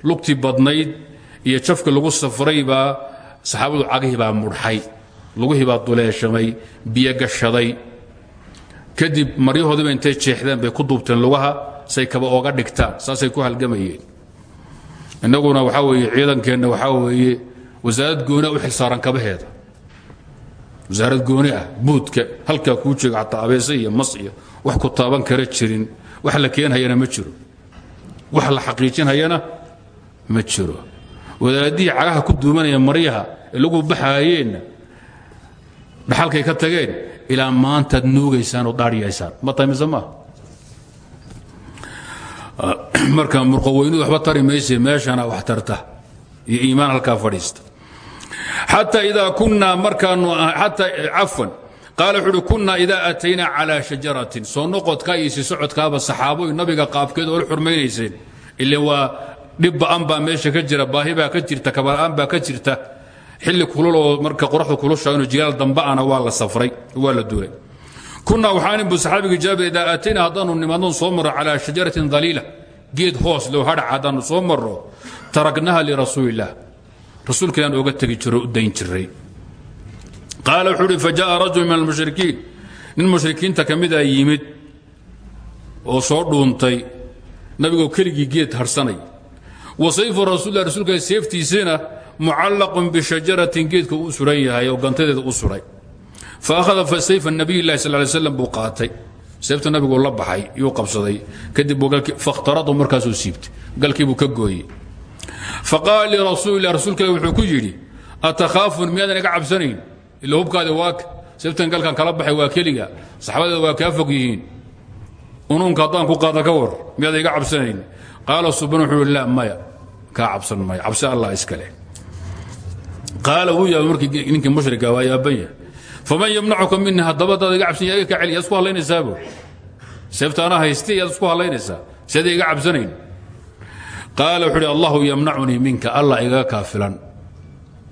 lugtii badnayd iyo jafka lagu safray baa saxaabadu cagihii baa mudhay lugihii baa duleeshamay biyo gashaday. Kadib maryahoodiiba intay jeexdeen bay ku duubteen lugaha say kaba ooga dhigtaan saasay ku halgamayeen. Innaguna waxaa weeye ciidankeenna waxaa weeye wasaarad gooni u xilsaaran kabaheeda. Wasaarad gooni ah buudka halkaa kuu jeega xataa iyo mas wax ku taaban kara jirin. Wax la keenhayana ma jiro. Wax la xaqiijinhayana ma jiro. Wadaadihii cagaha ku duumanaya maryaha lagu baxaayeenna dhaxalkay ka tageen ilaa maantaad nuugaysaan oo daadhiyaysaan ma tahay mise maaha marka murqaweynudu waxba tari meeshana wax tarta. Iyo iimaan halkaa fadhiista. Xataa idaa kunnaa markaanu xataa cafwan qaala wuxu uhi kunnaa idaa aataynaa calaa shajaratin. Soo noqodkaa iyo si socodkaaba saxaabo nabiga qaabkeed oo la xurmaynayseen dhib ba'an baa meesha ka jira baahi baa ka jirta kabala'aan baa ka jirta. Xilli kulul oo marka qoraxdu kulusha inuu jilaal damba'ana waa la safray waa la duulay. Kunaa waxaanin bu saxaabigii jaabir idaa aatayna haddaanu nimaadno soo marro shajaratin daliila geed hoos low hadhac haddaanu soo marro taraknaha lirasuuliillah rasuulkiiaan oga tegi jiro u dayn jiray. Qaala wuxuu uhi fajaءa rajul min almushrikiin. Nin mida yimid oo soo dhuuntay nabigoo keligii geed harsanay wa sayfu rasuulilah rasuulka seeftiisina mucallaqun bishajaratin geedka u suran yahay oo gantadeeda u suray. Faahada sayfa nabiy lahi sal lay slam buu qaatay. Nabigu la baxay yuu qabsaday. Kadib fakhtaradu markaasuu siibtay. Galkiibuu ka gooyey. Faqaala lirasuulilah rasuulka wuxuu ku yidhi atakhaafun miyaadan iga cabsanayn? Ila hubkaadi waaka seeftan galkan kala baxay waa keliga. Saxabadeeda waa kaa fog yihiin. Unuunka haddaan ku qaada ka war miyaadan iga cabsanayn qaala subaan wuxuu la maya kaa cabsan maya cabsi allah iskale qaala wuu yaaba markii ninkii mushriga waa yaaban yahay. Faman ymnacuka mini haddaba daad iga cabsan yaga ka celi yaad isku hadlaynaysaabo seefta anaa hayste yaad isku hadlaynaysaa seeda iga cabsanayn. Qaala wuxuu uhi allahu minka allah igaga kaafilan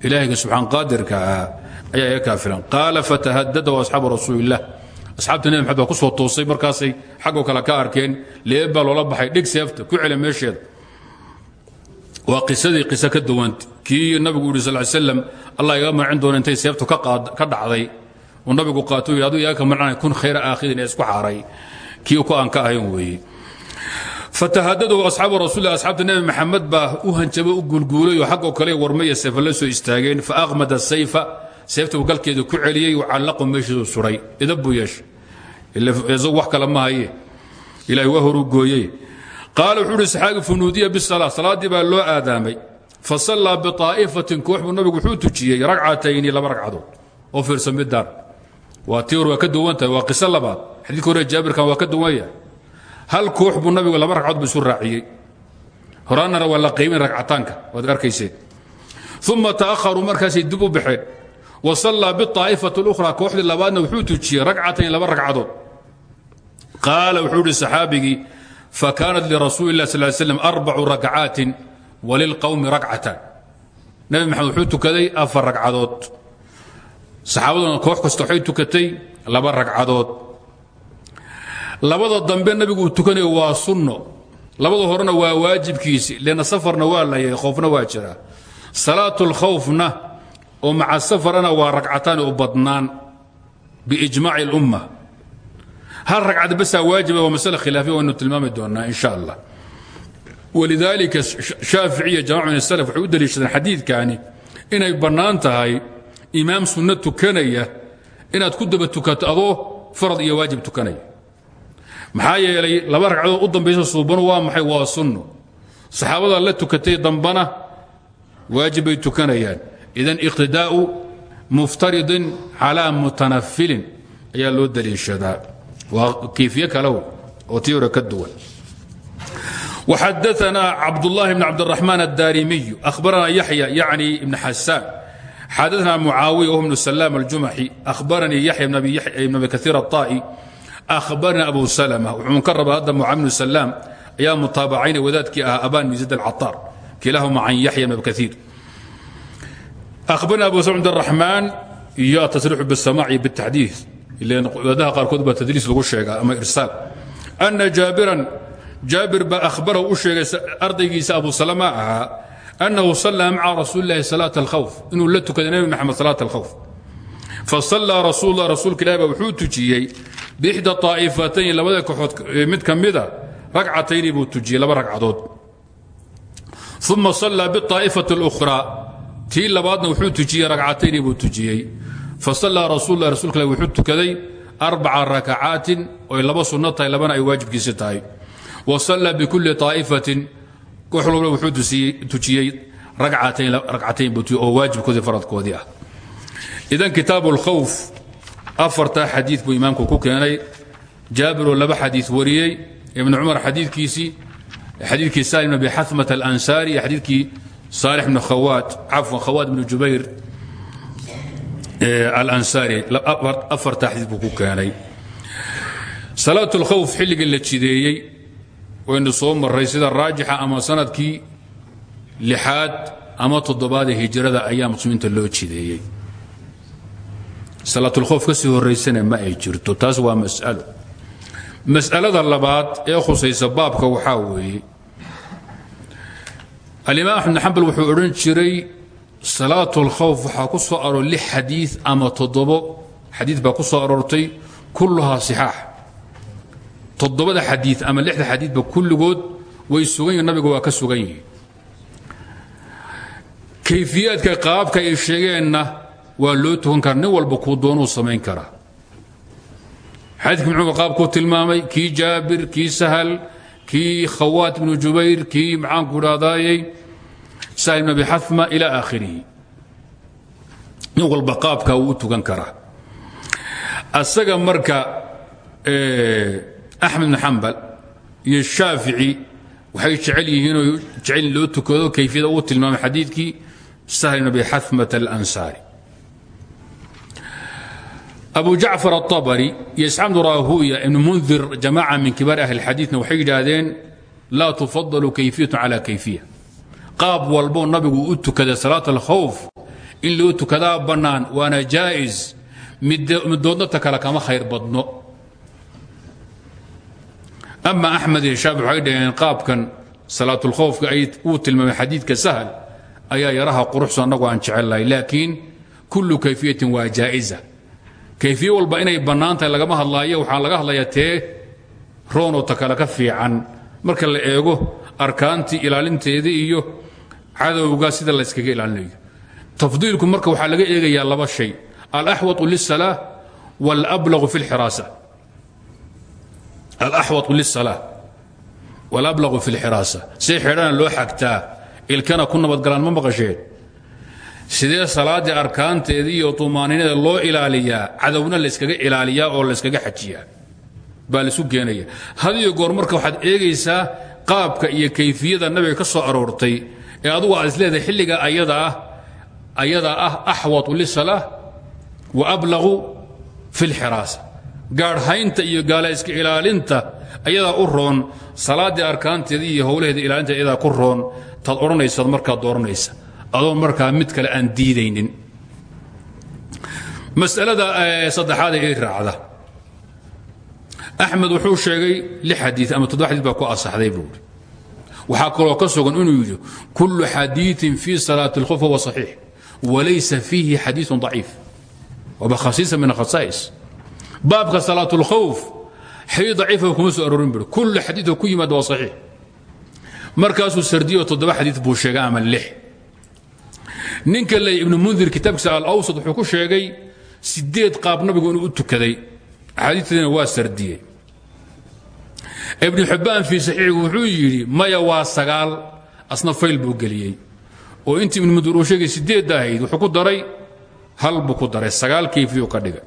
ilaahayga subxaan qaadirka ah ayaa iga kaafilan qaala fatahadada asxaabu rasuuliillah asxaabta nebi maxamed baa ku soo toosay markaasay xaggoo kale ka arkeen leeb baa baxay dhig seefta ku celi meesheeda. Waa qisadii qiso ka duwant. Kii nabigu yidhi sal slam allah iga mancin doona intay seeftu ka dhacday. Uu nabigu qaato yidhi aduu ka mancanay kun khayra aakhidin ee isku xaaray. Kii ku aan ka ahayn weeye fatahadadu asxaabu rasuul asxaabta nebi maxamed baa u hanjaba u guulguulay oo xaggoo kale warmaya seefa soo istaageen. Faaqmada sayfa seefta uu galkeeda ku celiyey wacallaqu meeshiisu suray. Idab buu yeeshay. Wax kale ma haye. Ilahay waa horuu gooyey. Qaala wuxuu uhi saxaabi funuudiya bisala salaaddii baa loo aadaamay. Fasallaa biطaa'ifatin koox buu nabigu wuxuu tujiyey ragcatayni laba ragcadood oo fiirsan midaan waa tii hore waa ka duwan tahay waa qiso labaad. Xadiidka hore jaabirkan waa ka duwan yahay. Hal koox buu nabigu laba ragcadood buu isu raaciyey. Horaanana waa la qiimin ragcataanka waad arkayseen uma ta'aharuu markaasay dib u baxeen wa sallaa biطaa'ifati اlukhraa kooxdii labaadna wuxuu tujiyey ragcatayn laba ragcadood qaala wuxuu ihi saxaabigii fakaanat lirasuuli اlah sal slam arbacu rakcaatin walilqowmi ragcatan nebi maxamed wuxuu tukaday afar ragcadood saxaabaduna koox kasta waxay tukatay laba ragcadood labada dambe nabigu uu tukanayo waa sunno labada horena waa waajibkiisi leanna safarna waa layahay khoofna waa jiraa salaatu lkhawfna oo maca safarana waa ragcataan u badnaan biijmaaci اlumma hal ragcad basaa waajiba waa masale khilaafiya waynu tilmaami doonaa in sha allah. Walidaalika shaaficiya jamac min asalaf waxay u daliishadeen xadiidkani inay bannaan tahay imaam sunno tukanaya inaad ku daba tukato adoo farad iyo waajib tukanaya. Maxaa yeelay laba ragcadood u dambaysa suubanu waa maxay? Waa sunno saxaabada la tukatay dambana waajib bay tukanayaan idan iqtidaa'u muftaridin calaa mutanafilin ayaa loo daliishadaa waa kayfiye kalew oo tii hore ka duwan وxadثna cabdاللahi بن cabdالرحمن الdarimiي أhbarna yaحyى yعnي بن xasaan xadثna mucaawiية وهو بن سلام الجuمحي أhbaranii yaحyى بن abi kaثيir الطائي أhbarna abu سلمة wuxuu ka raba hadda mucaawi بن سلام ayaa mutaabacaynay wadaadkii ahaa aban بن زيد الcaطاar kilahuma can yaحyى بن abi kaثيir أhbarna abu سلم الرحمن iyo aتصريح bالسماع iyo bالتxdiiث wadaadaha qaarkood baa tdliis lagu sheega ama irsaal أna jaabiرا jaabir baa ahbarahu u sheegay ardaygiisa abu salama ahaa annahu sallaa maca rasuuli lahi salaat alkhawf inuu la tukaday nebi maxamed salaat alkhawf fasallaa rasuullah rasuulka ilahi baa wuxuu tujiyey biixda طaa'ifatayn labada kooxood mid ka mida ragcatayni buu tujiyey laba ragcadood uma sallaa biطaa'ifati اlukhraa tii labaadna wuxuu tujiyey ragcatayni buu tujiyey. Fasallaa rasuullah rasuulka ilahi wuxuu tukaday arbaca rakacaatin oy laba sunno tahay ay waajibkiisi tahay. Wsalla bikuli طaa'ifatin koox walba wuxuu tujiyey ragcatayn buu oo waajibkoodii faradkoodii ah. Idan kitaabu اlkhawf afartaa xadiid buu imaamku ku keenay. Jaabiroo laba xadiid wariyey. Ibnu cumar xadiidkiisii xadiidkii salim bn abi xamat alansaari iyo saalix bn khawaad cafwan khawaad bn jubayr alansaari afartaa xadiid buu ku keenay. Salaat اlkhawf xilligii la jideeyey waynu soo maray sida raajixa ama sannadkii lixaad ama toddobaadee hijrada ayaa muslimiinta loo jideeyey. Salaatulkhowf ka sii horaysana ma ay jirto taas waa mas'alo. Mas'alada labaad ee khusaysa baabka waxaa weeye alimaam axmed xambal wuxuu odhan jiray salaat اlkhowf waxaa ku soo aroor lix xadii ama toddobo. Xadiid baa ku soo aroortay kulluhaa صixaax toddobada xadii ama lixda xadiidba kulligood way sugan yihiin nabiga waa ka sugan yihiin. Kayfiyaadka qaabka ay sheegeenna waa loo tukan karaa nin walba kuu doonuu samayn karaa. Xadiidka muxuu qaabkuu tilmaamay kii jaabir kii sahal kii khawaat ibnu jubayr kii maxaanku idhahdaayey sahal ibn abi xatma ila aakhirihi nin walba qaabkaa wuu u tukan karaa asaga marka axmed bn xambal iyo shaafici waxay jecel yihiinoo jecel loo tukado kayfiyada uu tilmaamay xadiidkii sahl bn abi xamat alansaari abu jacfar aabari iyo isxaamdu raahuya ibnu mundir jamaca min kibaar ahli xadiina waxay yidhaahdeen laa tufadalu kayfiyatu cala kayfiya. Qaab walboo nabigu u tukada salaat alkhowf in loo tukadaa bannaan waana jaa'is midoodnata kale kama khayr badno. Ama axmed iyo shaafic waxay dhaheen qaabkan salaatulkhowfka uu tilmaamay xadiidka sahal ayaa yaraha quruxsu annagu aan jecel lahay laakiin kullu kayfiyatin waa kayfiye walba inay bannaan tahay lagama hadlaayo waxaan laga hadlayaa tee roonota kale ka fiican. Marka la eego arkaantii ilaalinteedii iyo cadowga sida layskaga ilaalinayo. Tafdiilku marka waxaa laga eegayaa laba shay. Alaxwatu lisalaa walablaqu fi lxiraasa alaxwatu lisala walablaqu fi lxiraasa see xidhana loo xagtaa. Ilkana ku nabadgalaan ma maqasheed sidee salaaddii arkaanteedii iyo tumaaniinada loo ilaaliyaa? Cadowna layskaga ilaaliyaa oo layskaga xajiyaa. Baa laisu keenaya had goor marka waxaad eegaysaa qaabka iyo kayfiyada nabiga ka soo aroortay ee adugu aad isleedahay xilliga ayada ah ayadaa ah axwatu lisalaa wa ablaqu fi lxiraasa gaadhaynta iyo gaalayska ilaalinta ayadaa u roon salaaddii arkaanteeda iyo howlaheeda ilaalinta ayadaa ku roon taad odhanaysaad markaad dooranaysa adoo markaa mid kale aan diidaynin masalada saddexaad ee raacda axmed wuxuu sheegay lix xadii ama toddoba xadii baa ku asaxday buuri waxaa kaloo ka sugan inuu yidhi kullu xadiiin fii salaati اlkhuf huwa صaxiix walaysa fiihi xadiiثun ضaciif waba khasiisa min khasaa'is baabka salaat اlkhawf xadiid daciifa kuma soo aroorin buuri kullu xadiioo ku yimaada waa صaxiix markaasuu sardiyo toddoba xadii buu sheegay ama lix ninka ley ibnu mundir kitaabkiisa alawsad wuxuu ku sheegay sideed qaab nabigu inuu u tukaday. Axaadiisteedina waa sardiyey. Ibnu xibbaan fii saxiixi wuxuu yidhi maya waa sagaal asna fayl buu geliyey. Oo intii ibnu mundir uu sheegay sideedda ahayd wuxuu ku daray hal buu ku daray sagaal kayfiyuu ka dhigay.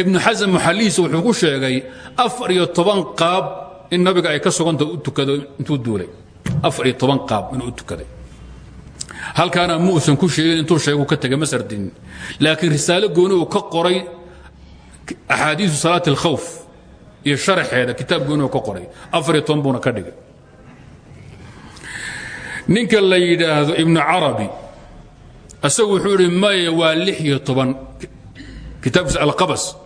Ibnu xasan muxallihiisa wuxuu ku sheegay afar iyo toban qaab in nabiga ay ka suganta u tukado intuu duulay. Afar iyo toban qaab inuu u tukaday halkaana muusan ku sheegin intuu sheegu ka tegay ma sardinin laakiin risaalo gooni uu ka qoray axaadiisu salaat alkhawf iyo sharaxeeda kitaab gooni uu ka qoray. Afar iyo toban ka dhigay. Ninka la yidhaahdo ibnu carabi isagu wuxuu maya waa lix iyo toban. Kitaabkiisa alqabas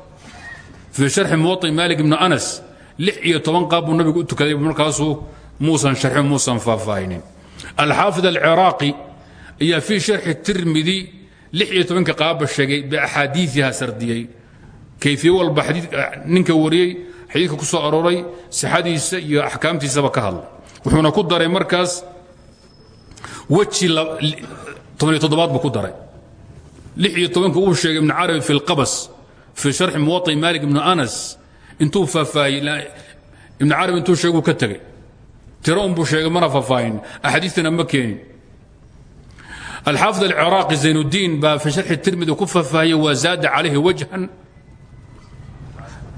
fii sharxi muwaطi ibnu anas lix iyo nabigu u tukaday markaasuu muusan sharxin muusan faahfaahinin alxaafid alciraaqi ayaa fii sharxi tirmidi lix iyo tobanka qaabba sheegay biaxaadiiiha sardiyey kayfiye walba ninka wariyey xadiidka ku soo arooray sixadiisa iyo axkaamtiisaba ka hadla wuxuuna ku daray markaas weji tobaniyo toddobaad buu ku daray. Lix iyo tobanka uu sheegay ibnu carabi fi lqabas fii sharxi muwaطi malik ibnu anas intuu faahfaahiyey ibnu carabi intuu sheeguu ka tegey tiro unbuu sheegay mana faahfaahin axaadiistana ma keenin alxaafid alciraaqi zaynuddiin baa fi sharxi tirmidi ku faahfaahiyey waa zaada calayhi wajhan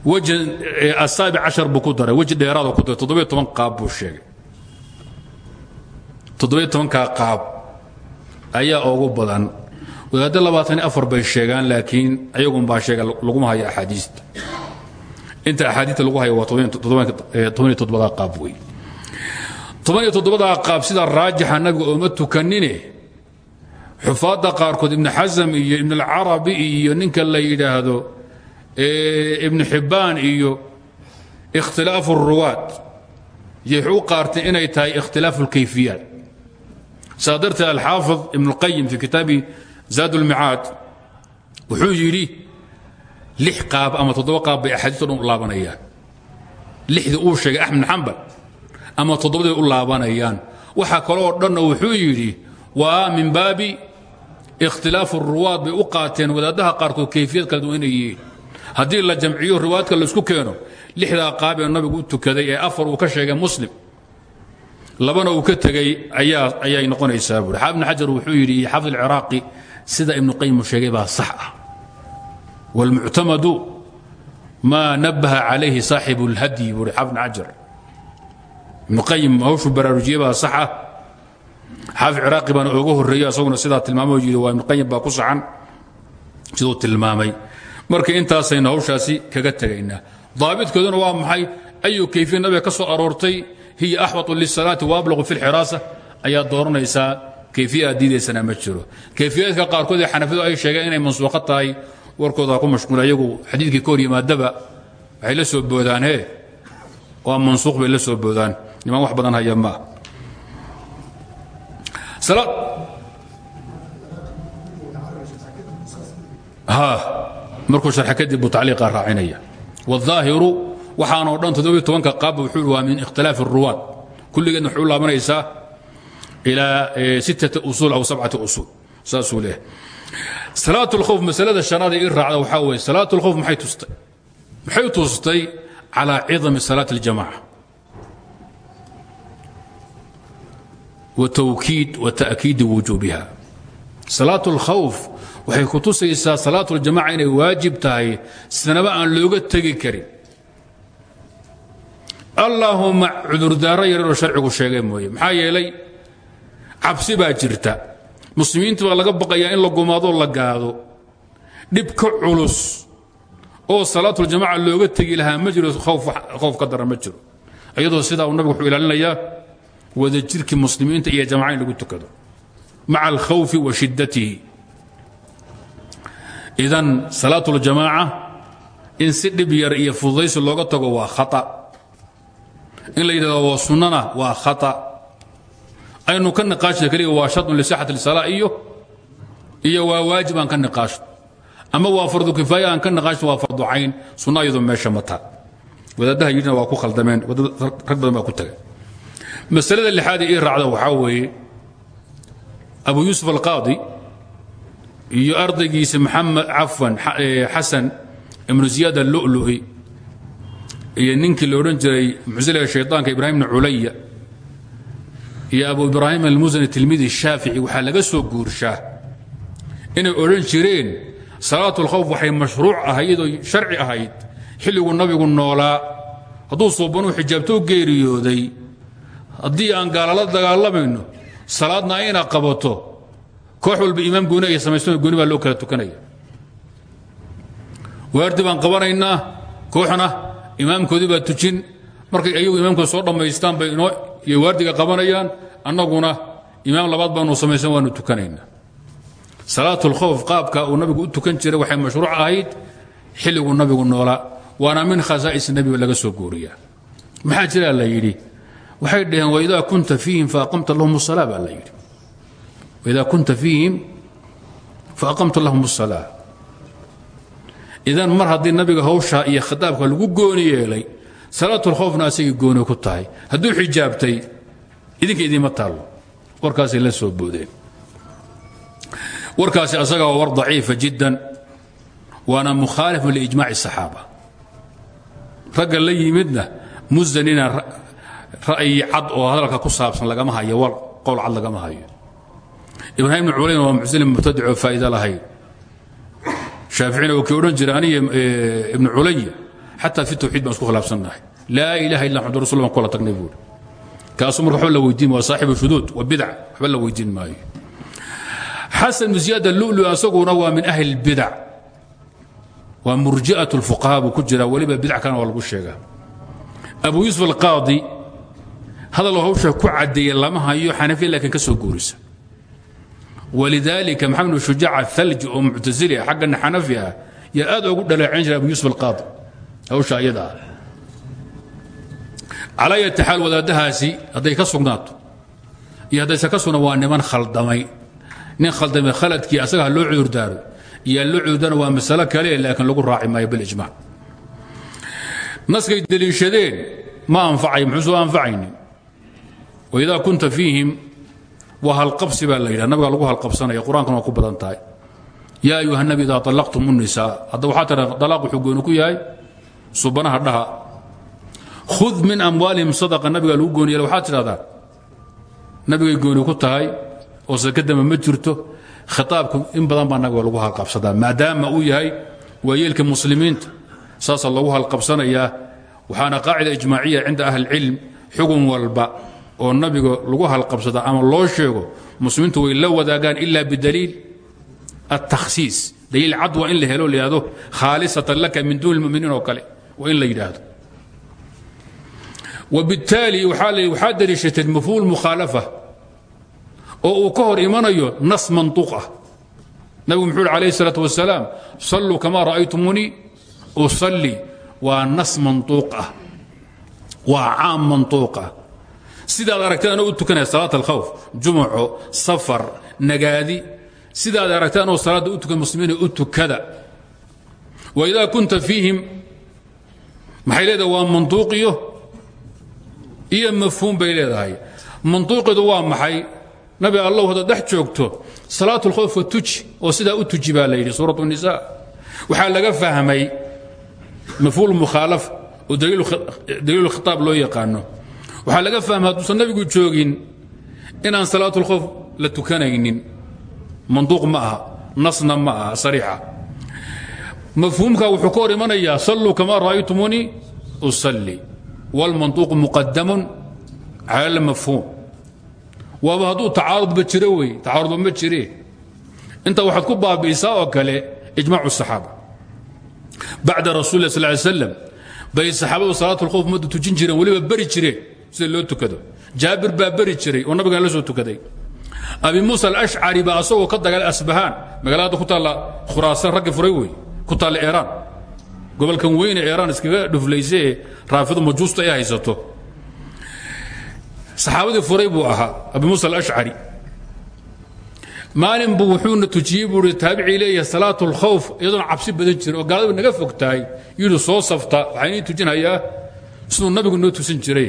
weji asaabic cashar buu ku daray weji dheeraada ku daray toddobiyo toban qaab buu sheegay toddobiyo tobankaa qaab ayaa ugu badan wadaaddo labaatan iyo afar bay sheegaan laakiin ayagun baa sheega laguma hayo axaadiista inta axaadiista lagu hayo waa tobaniyo toddobadaa qaab wey toban iyo toddobadaa qaab sida raajixa nabiga ooma tukanine xufaadda qaarkood ibnu xasam iyo ibn alcarabi iyo ninka la yidhaahdo ibnu xibbaan iyo ikhtilaafu اruwaad yay u qaartay inay tahay ikhtilaafu اlkayfiyaat saa darteed alxaafid ibn اlqayim fi kitaabi zaad اlmicaad wuxuu yidhi lix qaab ama toddoba qaab bay axaadiisto dhan u laabanayaan lixdii uu sheegay axmed bin xambal ama toddobaday u laabanayaan waxa kaloo dhanna wuxuu yidhi waa min baabi ikhtilaafu ruwaad bay u qaateen wadaadaha qaarkood kayfiyad kala duwan inay yihiin. Haddii la jamciyo riwaayadka la isku keeno lixdaa qaab ee nabigu u tukaday ee afar uu ka sheegay muslim labana uu ka tegey ayay noqonaysaa buuri xaafid ibn xajar wuxuu yidhi xaafid alciraaqi sida ibnu qayim uu sheegay baa sax ah xaafid ciraaqi baana ooga horreeyey asaguna sidaa tilmaamo yidhi waa ibnu qayim baa ku saxan siduu tilmaamay marka intaasaynu hawshaasi kaga tegaynaa daabitkooduna waa maxay ayu kayfiya nabiga ka soo aroortay hiya axwatu lisalaati waablaqu fi lxiraasa ayaa dooranaysaa kayfiya aad diidaysana ma jiro kayfiyaadka qaarkood ee xanafiyadu ay sheegeen inay mansuuqo tahay warkooda ku mashquula iyagu xadiidkii ka hor yimaadaba waxay la soo boodaan he waa mansuuq bay la soo markuu harxa kadib buu tacliiqa raacinaya wاظaahiru waxaanoo dhan toddobiy tobanka qaabba wuxuu waa min ikhtilaafi الruwaad kulligeedna waxay u laabanaysaa ilaa sittati usuul aw sabcati usuul saasuu leeyahay salaat اlkhowf masalada shanaad ee ii raacda waxaa weeye salaat اlkhowf maxay tustay maxay tustay calى cidami salaat اljamaca wa tawkiid wa ta'kiidi wujuubiha salaat اlkhowf waxay ku tusaysaa salaatu اljamaca inay waajib tahay sanaba aan looga tegi karin. Allaahuma cudurdaaro yararoo sharcigu sheegay mooye. Maxaa yeelay cabsi baa jirta. Muslimiinta baa laga baqayaa in la gumaadoo la gaado. Dhib ka culus oo salaatuljamaca looga tegi lahaa ma jiro khowf ka daran ma jiro. Iyadoo sidaa uu nabigu wuxuu ilaalinayaa wadajirkii muslimiinta iyo jamca lagu tukado. Maca alkhawfi wa shiddatihi. Idan salaat اljamaaca in si yar iyo fududaysi looga tago waa khaa in la yidhahdo waa sunnana waa khaa aynu ka niqaashna keliga waa sharun lisaxat اsalaa iyo iyo waa waajib aan ka niqaashno. Waa fardu kifaaya aan ka waa fardu cayn. Sunna iyadoo meesha mata wadaadaha yidhina waa ku khaldameen. Rag badan baa ku tagay masalada lixaad ee ii raacda waxaa weeye abu yuusuf alqaadi iyo ardaygiisa maxamed cafan xasan ibnu ziyaad allu'lu'i iyo ninkii la jiray mucsilga shayطaanka ibrahim bn culaya iyo abu ibraahim almusani tilmidi shaafici waxaa laga soo guurshaa inay odhan jireen salaat اlkhowf waxay mashruuc ahayd oo sharci ahayd xilliguu nabigu noolaa hadduu suubanuu xijaabto geeriyooday haddii aan gaalala dagaalamayno salaadna ayna qabato koox walba imaam gooni ay samaystaan gooni baa loo kala tukanaya. Waardi baan qabanaynaa kooxna imaamkoodii baa tujin. Markay ayagu imaamkooda soo dhammaystaan bay inoo iyo waardiga qabanayaan annaguna imaam labaad baanu samaysan waanu tukanaynaa. Salaat اlkhowf qaabka uu nabigu u tukan jiray waxay mashruuc ahayd xilliguu nabigu noolaa waana min khasaa'is nebiba laga soo guuriyaa. Maxaa jiraa la yidhi waxay dhaheen waidaa kunta fiihim faaqamta lahum الsalaa baa la yidhi waidaa kunta fiihim faaqamta lahum الsalaa idan mar haddii nabiga hawshaa iyo khitaabka lagu gooni yeelay salaat اlkhowfna asagii gooni ku tahay hadduu xijaabtay idinka idiima taallo warkaasay la soo boodeen warkaasi asaga waa war daciifa jiddan waana mukhaalifun liijmac الصaxaaba ragga la yimidna musanina ra'yi cad oo hadalka ku saabsan lagama hayo war qowl cad lagama hayo. Ibraahim bn culayn waa mucsilin mubtadic oo faa'iida lahayn shaaficina uu kii odhan jiray aniga ibnu culaya xataa fi tawxiid baan isku khilaafsannahay laa illa maxamad rasul baan kula tagnay buuri la weydiin waa saaxibu shuduud wa bidc waxba la weydiin maayo. Xasan bn ziyaad alulu asaguna waa min ahli اlbidac waa murji'at اlfuqaha buu ku jiraa weliba bidac kana waa lagu sheegaa. Abu yuusuf alqaadi hadal hawsha ku caddeeye lama hayo xanafiya laakiin ka soo guurisa. Walidaalika maxamed bn shujaac thalji oo muctasili ah xaggana xanafi ah aad ugu dhaleeceyn jira abu yuusuf alqaadi hawsha iyada ah. Calaa yati xaal wadaaddahaasi ka sugnaato iyo haddayse ka sugna waa niman khaldamay. Nin khaldamay khaladkii asaga loo cudurdaaro iyo loo cudurdaarna waa masalo kale laakiin lagu raaci maayo bilijmac naskay deliishadeen ma anfacay muxuu soo waidaa kunta fiihim waa halqabsi baa la yidhaha nabigaa lagu halqabsanaya qur-aankana waa ku badan tahay yaa ayuha nabi idaa طallaqtum الnisaa hadda waxaa tira dalaaq wuxuu gooni ku yahay subanaha dhaha khud min amwaalihim sadaqa nabigaa lagu gooni yeel waxaad tidhahdaa nabigay gooni ku tahay oo sakadama ma jirto khitaabku in badan baa nabiga lagu halqabsadaa maadaama uu yahay waa yeelka muslimiinta saasaa lagu halqabsanayaa waxaana qaacida ijmaaciya cinda ahli اlcilm xugun walba oo nabiga lagu halqabsada ama loo sheego muslimiintu way la wadaagaan ila bidaliil التkhsiis daliil cad waa in la helo layihahdo khaalisatan laka min duuni اlmuminiin oo kale waa in la yidhaahdo wbittaali waxaa daliishateen mafhuul mukhaalafa oo uu ka hor imanayo nas manطuuq ah nabigu muxuu uhi alayh الsalaaة wasalaam saluu kama ra'aytumuunii usalli waa nas manطuuq ah waa caam manطuuq ah sidaad aragtaan u tukanaya salaat alkhawf jumuco safar nagaadi sidaad aragtaan oo salaadda u tukan muslimiina u tukada. Wa idaa kunta fiihim maxay leedahay waa iyo mafhuum bay leedahay. Manduuqidu waa nabi allow haddaad dhex joogto salaat lkhowfka tuji oo sidaa u tuji baa la nisa waxaa laga fahmay mafhuul mukhaalafa oo daliilulkhitaab loo yaqaano waxaa laga fahma hadduusan nabigu joogin inaan salaat اlkhawf la tukanaynin manduuq ma aha nasna ma aha sariixa mafhuumka wuxuu ka hor imanayaa salluu kama ra'aytumuunii usalli wاlmanطuuqu muqadamun cala اlmafhuum waaba hadduu tacaarudba jiro wey tacaarudba ma jire inta waxaad ku baabi'isaa oo kale ijmac الصaxaaba bacda rasul lah sal ly slam bay saxaabadu salaat اlkhawf ummaddu tujin jireen weliba beri jireen sida loo tukado. Jaabir baa beri jiray oo nabigan la soo tukaday. Abi muusa alashcari baa asagoo ka dagaalay asbahaan magaalada ku taalla khuraasaan raggi furay wey. Ku taalla eeraan. Gobolkan weyne eeraan iskaga dhuflayse ee raafidu majuusta ay haysato. Saxaabadii furay buu ahaa abi muusa alashcari maalin buu wuxuuna tujiyey buu i taabicii leeyahay salaat اlkhawf iyadoona cabsi badan jirin oo gaalada naga fog tahay yidhi soo safta waxaa inii tujinhayaa siduu nabigu noo tusin jiray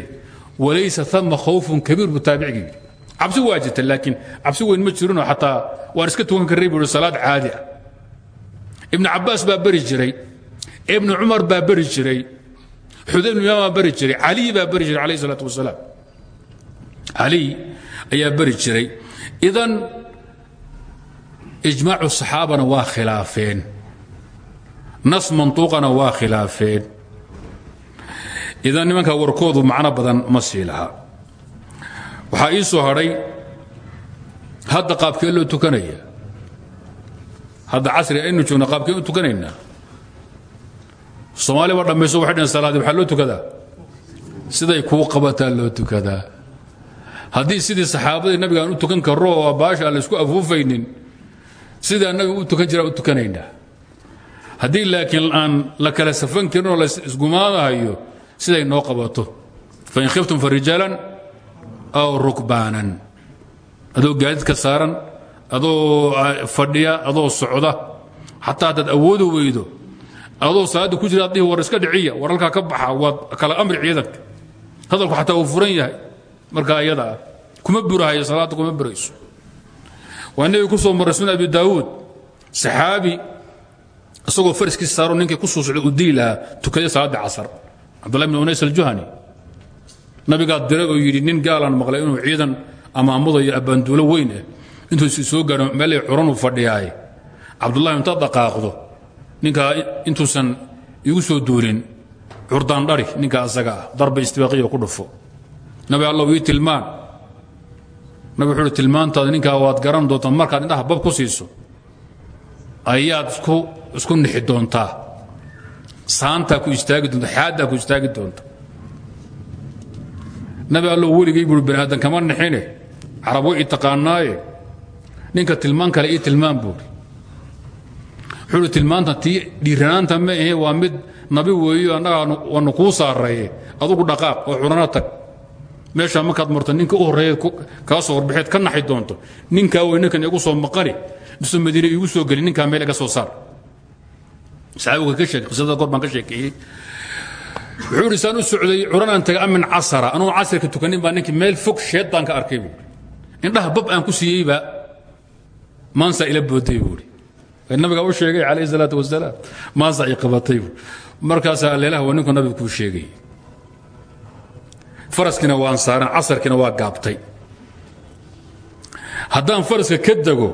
walaysa ama khawfun kabiir buu taabicigi yidhi cabsi waa jirta laakiin cabsi weyn ma jirinoo xataa waan iska tukan karray buu salaad caadi ah ibnu cabbaas baa beri jiray ibnu cumar baa beri jiray xudayb ibnu imaam baa beri jiray cali baa beri jiray alayh isalaatu wasalaam cali ayaa beri jiray idan ijmaacu saxaabana waa khilaafeen nas mantuuqana waa khilaafeen idan nimanka warkoodu macno badan ma sii laha waxaa ii soo hadhay hadda qaabkee loo tukanaya hadda casri aynu joogna qaabkeen u tukanaynaa soomaaliba dhammayso waxay dhaheen salaadii loo tukadaa? Siday kuu qabataa loo tukadaa. Haddii sidii saxaabadii nabiga aan u tukan karro oo baasha aan laysku afuufaynin sidaa nabigu u tukan jiraa u tukanaynaa haddii laakiin aan la kala safan karin oo laisgumaadahayo siday noo qabato. Fain khiftum farijaalan aw rukbaanan. Adoo gaadidka saaran adoo fadhiya adoo socda xataa haddaad awoodu weydo adoo salaadda ku jira adhihi war iska dhiciya war halkaa ka baxa waad kala amri ciidanka. Hadalku xataa uu furan yahay markaa iyada ah. Kuma burahayo salaadda kuma burayso. Waa nebiga ku soo marray sunan abi daawuud saxaabi isagoo fariskiisa saaro ninkii ku soo socday uu dili lahaa tukaday salaaddii casar cabdullahi bn unays aljuhani. Nabigaa diray oo yidhi nin gaalaan maqlay inuu ciidan amaamudayo abbaanduulo weyn ah intuusi soo gaadho meelay curanu fadhiyaaye cabdullahi intaad dhaqaaqdo ninkaa intuusan igu soo duulin curdaan dhari ninka asaga ah darba istibaaqiya ku dhufo. Nabi allow ii tilmaan. Nabi wuxuu uhi tilmaantaada ninkaa waad garan doontaa markaad indhaha bab ku siiso ayaad isku nixi doontaa saantaa ku istaagi doonta xaaddaa ku istaagi doonta nabi allow weligay buui bani kama nixine? Carab way i taqaanaaye? Ninka tilmaan kale ii tilmaan buuri wuxuu tilmaanta tii dhiiranaanta ma ahe waa mid nabi weeyo annaga waanu kuu saareeye adugu dhaqaaq oo cunano tag. Meeshaa markaad marto ninka u horreeya kaa soo warbixeed ka naxi doonto. Ninkaa wey igu soo maqani isu madiine igu soo geli ninkaa meel iga soo saar saxaabiga ka sheekay qisada goor baan ka sheekeeyey wuxuu saan u socday curanaan tagay amin casara. Anugu casirka tukanin baa ninkii meel fog sheed baan ka arkay buuri indhaha bab aan ku siiyeyba maansaa ila booday buuri nabiga u sheegay calayhi salaatu wasalaam maansaa i qabatay buuri markaasaa alleelaha waa ninku nabiga kuu sheegay. Faraskiina waan saaran casarkiina waa gaabtay. Haddaan faraska ka dego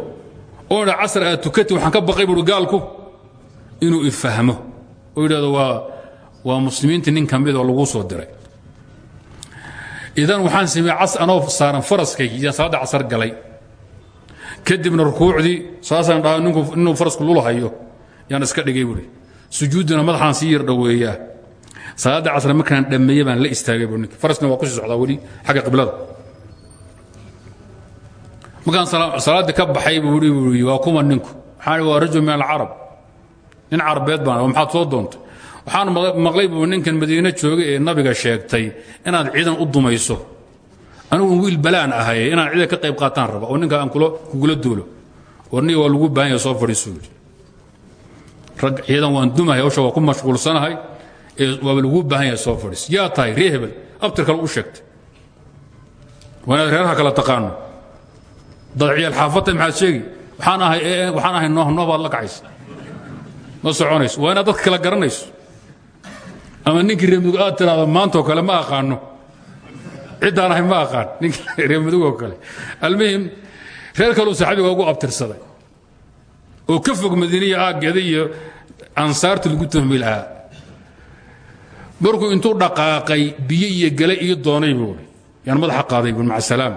oo idha casar aad tukati waxaan ka baqay buuri gaalku inuu ifahmo. Oo yidhahdo waa waa muslimiintii nin ka mid oo laguu soo diray. Idan waxaan cas anoo saaran faraskaygi iyaan salaadda casar galay. Kadibna rukuucdii saasaan dhaha ninku inuu farasku lulahayo yaan iska dhigay buuri sujuuddina madaxaan sii yar dhoweeyaa. Salaadda casr markaan dhammeeye baan la istaagay bu nink faraskina waa ku sii socdaa weli xagga qiblada. Markaan salaaddii ka baxay buu buui waa kuma ninku. Waxaan waa rajul min alcarab nin carabeed baan maxaad soo doontay? Waxaan maqlay buu ninkan madiine joogay ee nabiga sheegtay inaad ciidan u dumayso. Anigu wiil balaan ahaye inaan ciidan ka qayb qaataan raba oo ninka aan kugula duulo. Warniga waa lagu baahan yahay soo fadhiisu yidhi. Rag ciidan waan dumahay hawsha waa ku mashquulsanahay waaba lagu baahan yahay soo fadhiis. Yaa tahay ree abtir kale u sheegtay. Waa inaad kala taqaano. Dad ciyaal xaafatay sheegi? Waxaan ahay waxaan ahay nooh nooh baad la kacaysa ma soconayso waa inaad dadka kala garanayso. Ama ninkii reemudug aad tiraahdo maantoo kale ma aqaano. Ciddaan ma aqaan. Ninkii reemudug oo kale. Almuhim reer kaluu saxaabiga ugu abtirsaday. Oo ka fog madiiniya aaggeeda iyo ansaarta lagu tuhmi lahaa. Markuu intuu dhaqaaqay biyo iyo gale ii doonay buui yaan madaxa qaaday buui maca salaam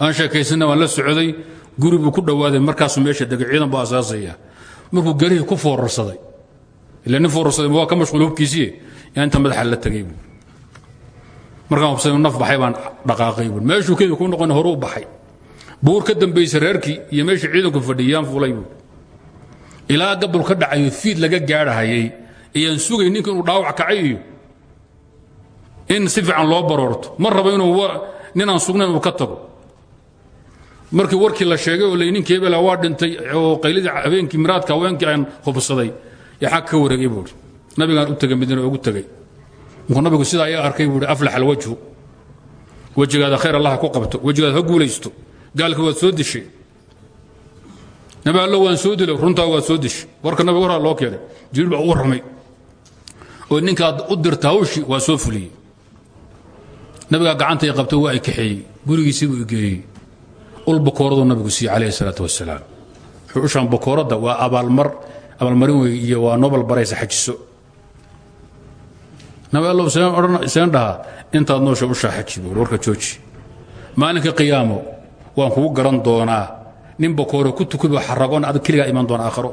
aan sheekaysana waan socday guri buu ku dhowaaday markaasuu meesha degay ciidan buu asaasaya. Markuu galihii ku foorarsaday ila nin foorarsaday waa ka mashquul hubkiisiye yaa inta madaxa la tegay buui markaan hubsay naf baxay baan dhaqaaqay buui meeshuu kebi ku noqon horu u baxay. Buur ka dambaysay reerkii iyo meeshii ciidanku fadhiyaan fulay buui ilaa gabul ka dhacayo fiid laga gaadhahayay ayaan sugay ninka inuu dhaawac kacay in si fiican loo baroorto. Ma rabo inuu ninaan sugnayn uu ka tago markii warkii la sheegay oo lay ninkii hebela waa dhintay oo qayladii habeenkii miraadka haweenkii aan hubsaday yaa xag wareegay buuri nabigaan u tegay madiina ugu tegey markuu nabigu sidaa iga arkay buuri aflax alwajhu. Wejigaada khayr allah ku qabto wejigaada ha guulaysto. Gaalka soo dishay. Nabi allo waan soo dilay runtaa waad soo dishay. Warka nabiga horaa loo keenay jibriil baa u oo ninkaad u dirta hawshii waa soo fuliyey. Nabigaa gacanta i qabto waa i kaxeeyey. Gurigiisii buu i ul bakooraduu nabigu siiyey calayhi salaatu wasalaam wuxuu ushaan bakooradda waa abaalmar abaalmarin iyo waa nobel baraysa xajiso. Nabi allow seen dhahaa intaad noosha ushaa xaji buuri warka jooji. Maalinka qiyaamo waan kugu garan doonaa. Nin bakoore ku tukubo xaragoon adag keligaa iman doona aakharo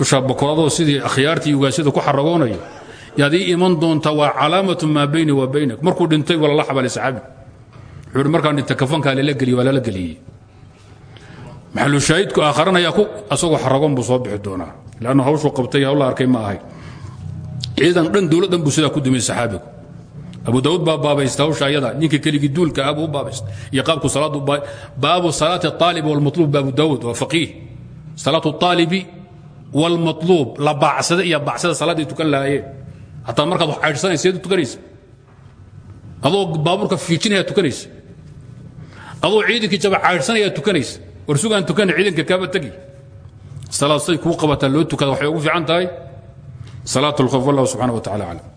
ushaa bakooradoo sidii akhyaartii ugaasyada ku xaragoonayo yaad iman doontaa waa calaamatu maa bayni wa baynak. Markuu dhintay waa lala xabaalay saxaabi wuxuu markaan dhinta kafankaa lala geliyey waa lala geliyey. Maxalu shaahidku aakharanayaa ku asagoo xaragoon buu soo bixi doonaa. Lannu hawshuu qabtay hawla arkay ma ahay. Ciidan dhan dowladdan buu sidaa ku dumay saxaabigu. Abu daawud baa baabaysta hawsha ayada. Ninka keligii duulka ah buu u baabaysta. Iyo qaabku salaadu baabu salaati aalibi walmatluub baabu daawud waa faqiih. Salaatu aalibi walmatluub la baacsada iyo baacsada salaaday tukan lahaayeen. Hataa markaad wax caydhsanaysa seed u tukanaysa. Adoo baabuurka fiijinaya tukanaysa adoo ciidankii jaba caydhsanaya tukanaysa. War sugaan tukana ciidanka kaaba tegi salaad say kuu qabataa loo tukada waxay ugu fiican tahay. Salaat اlkhawf wallah subxana wa tacala aclam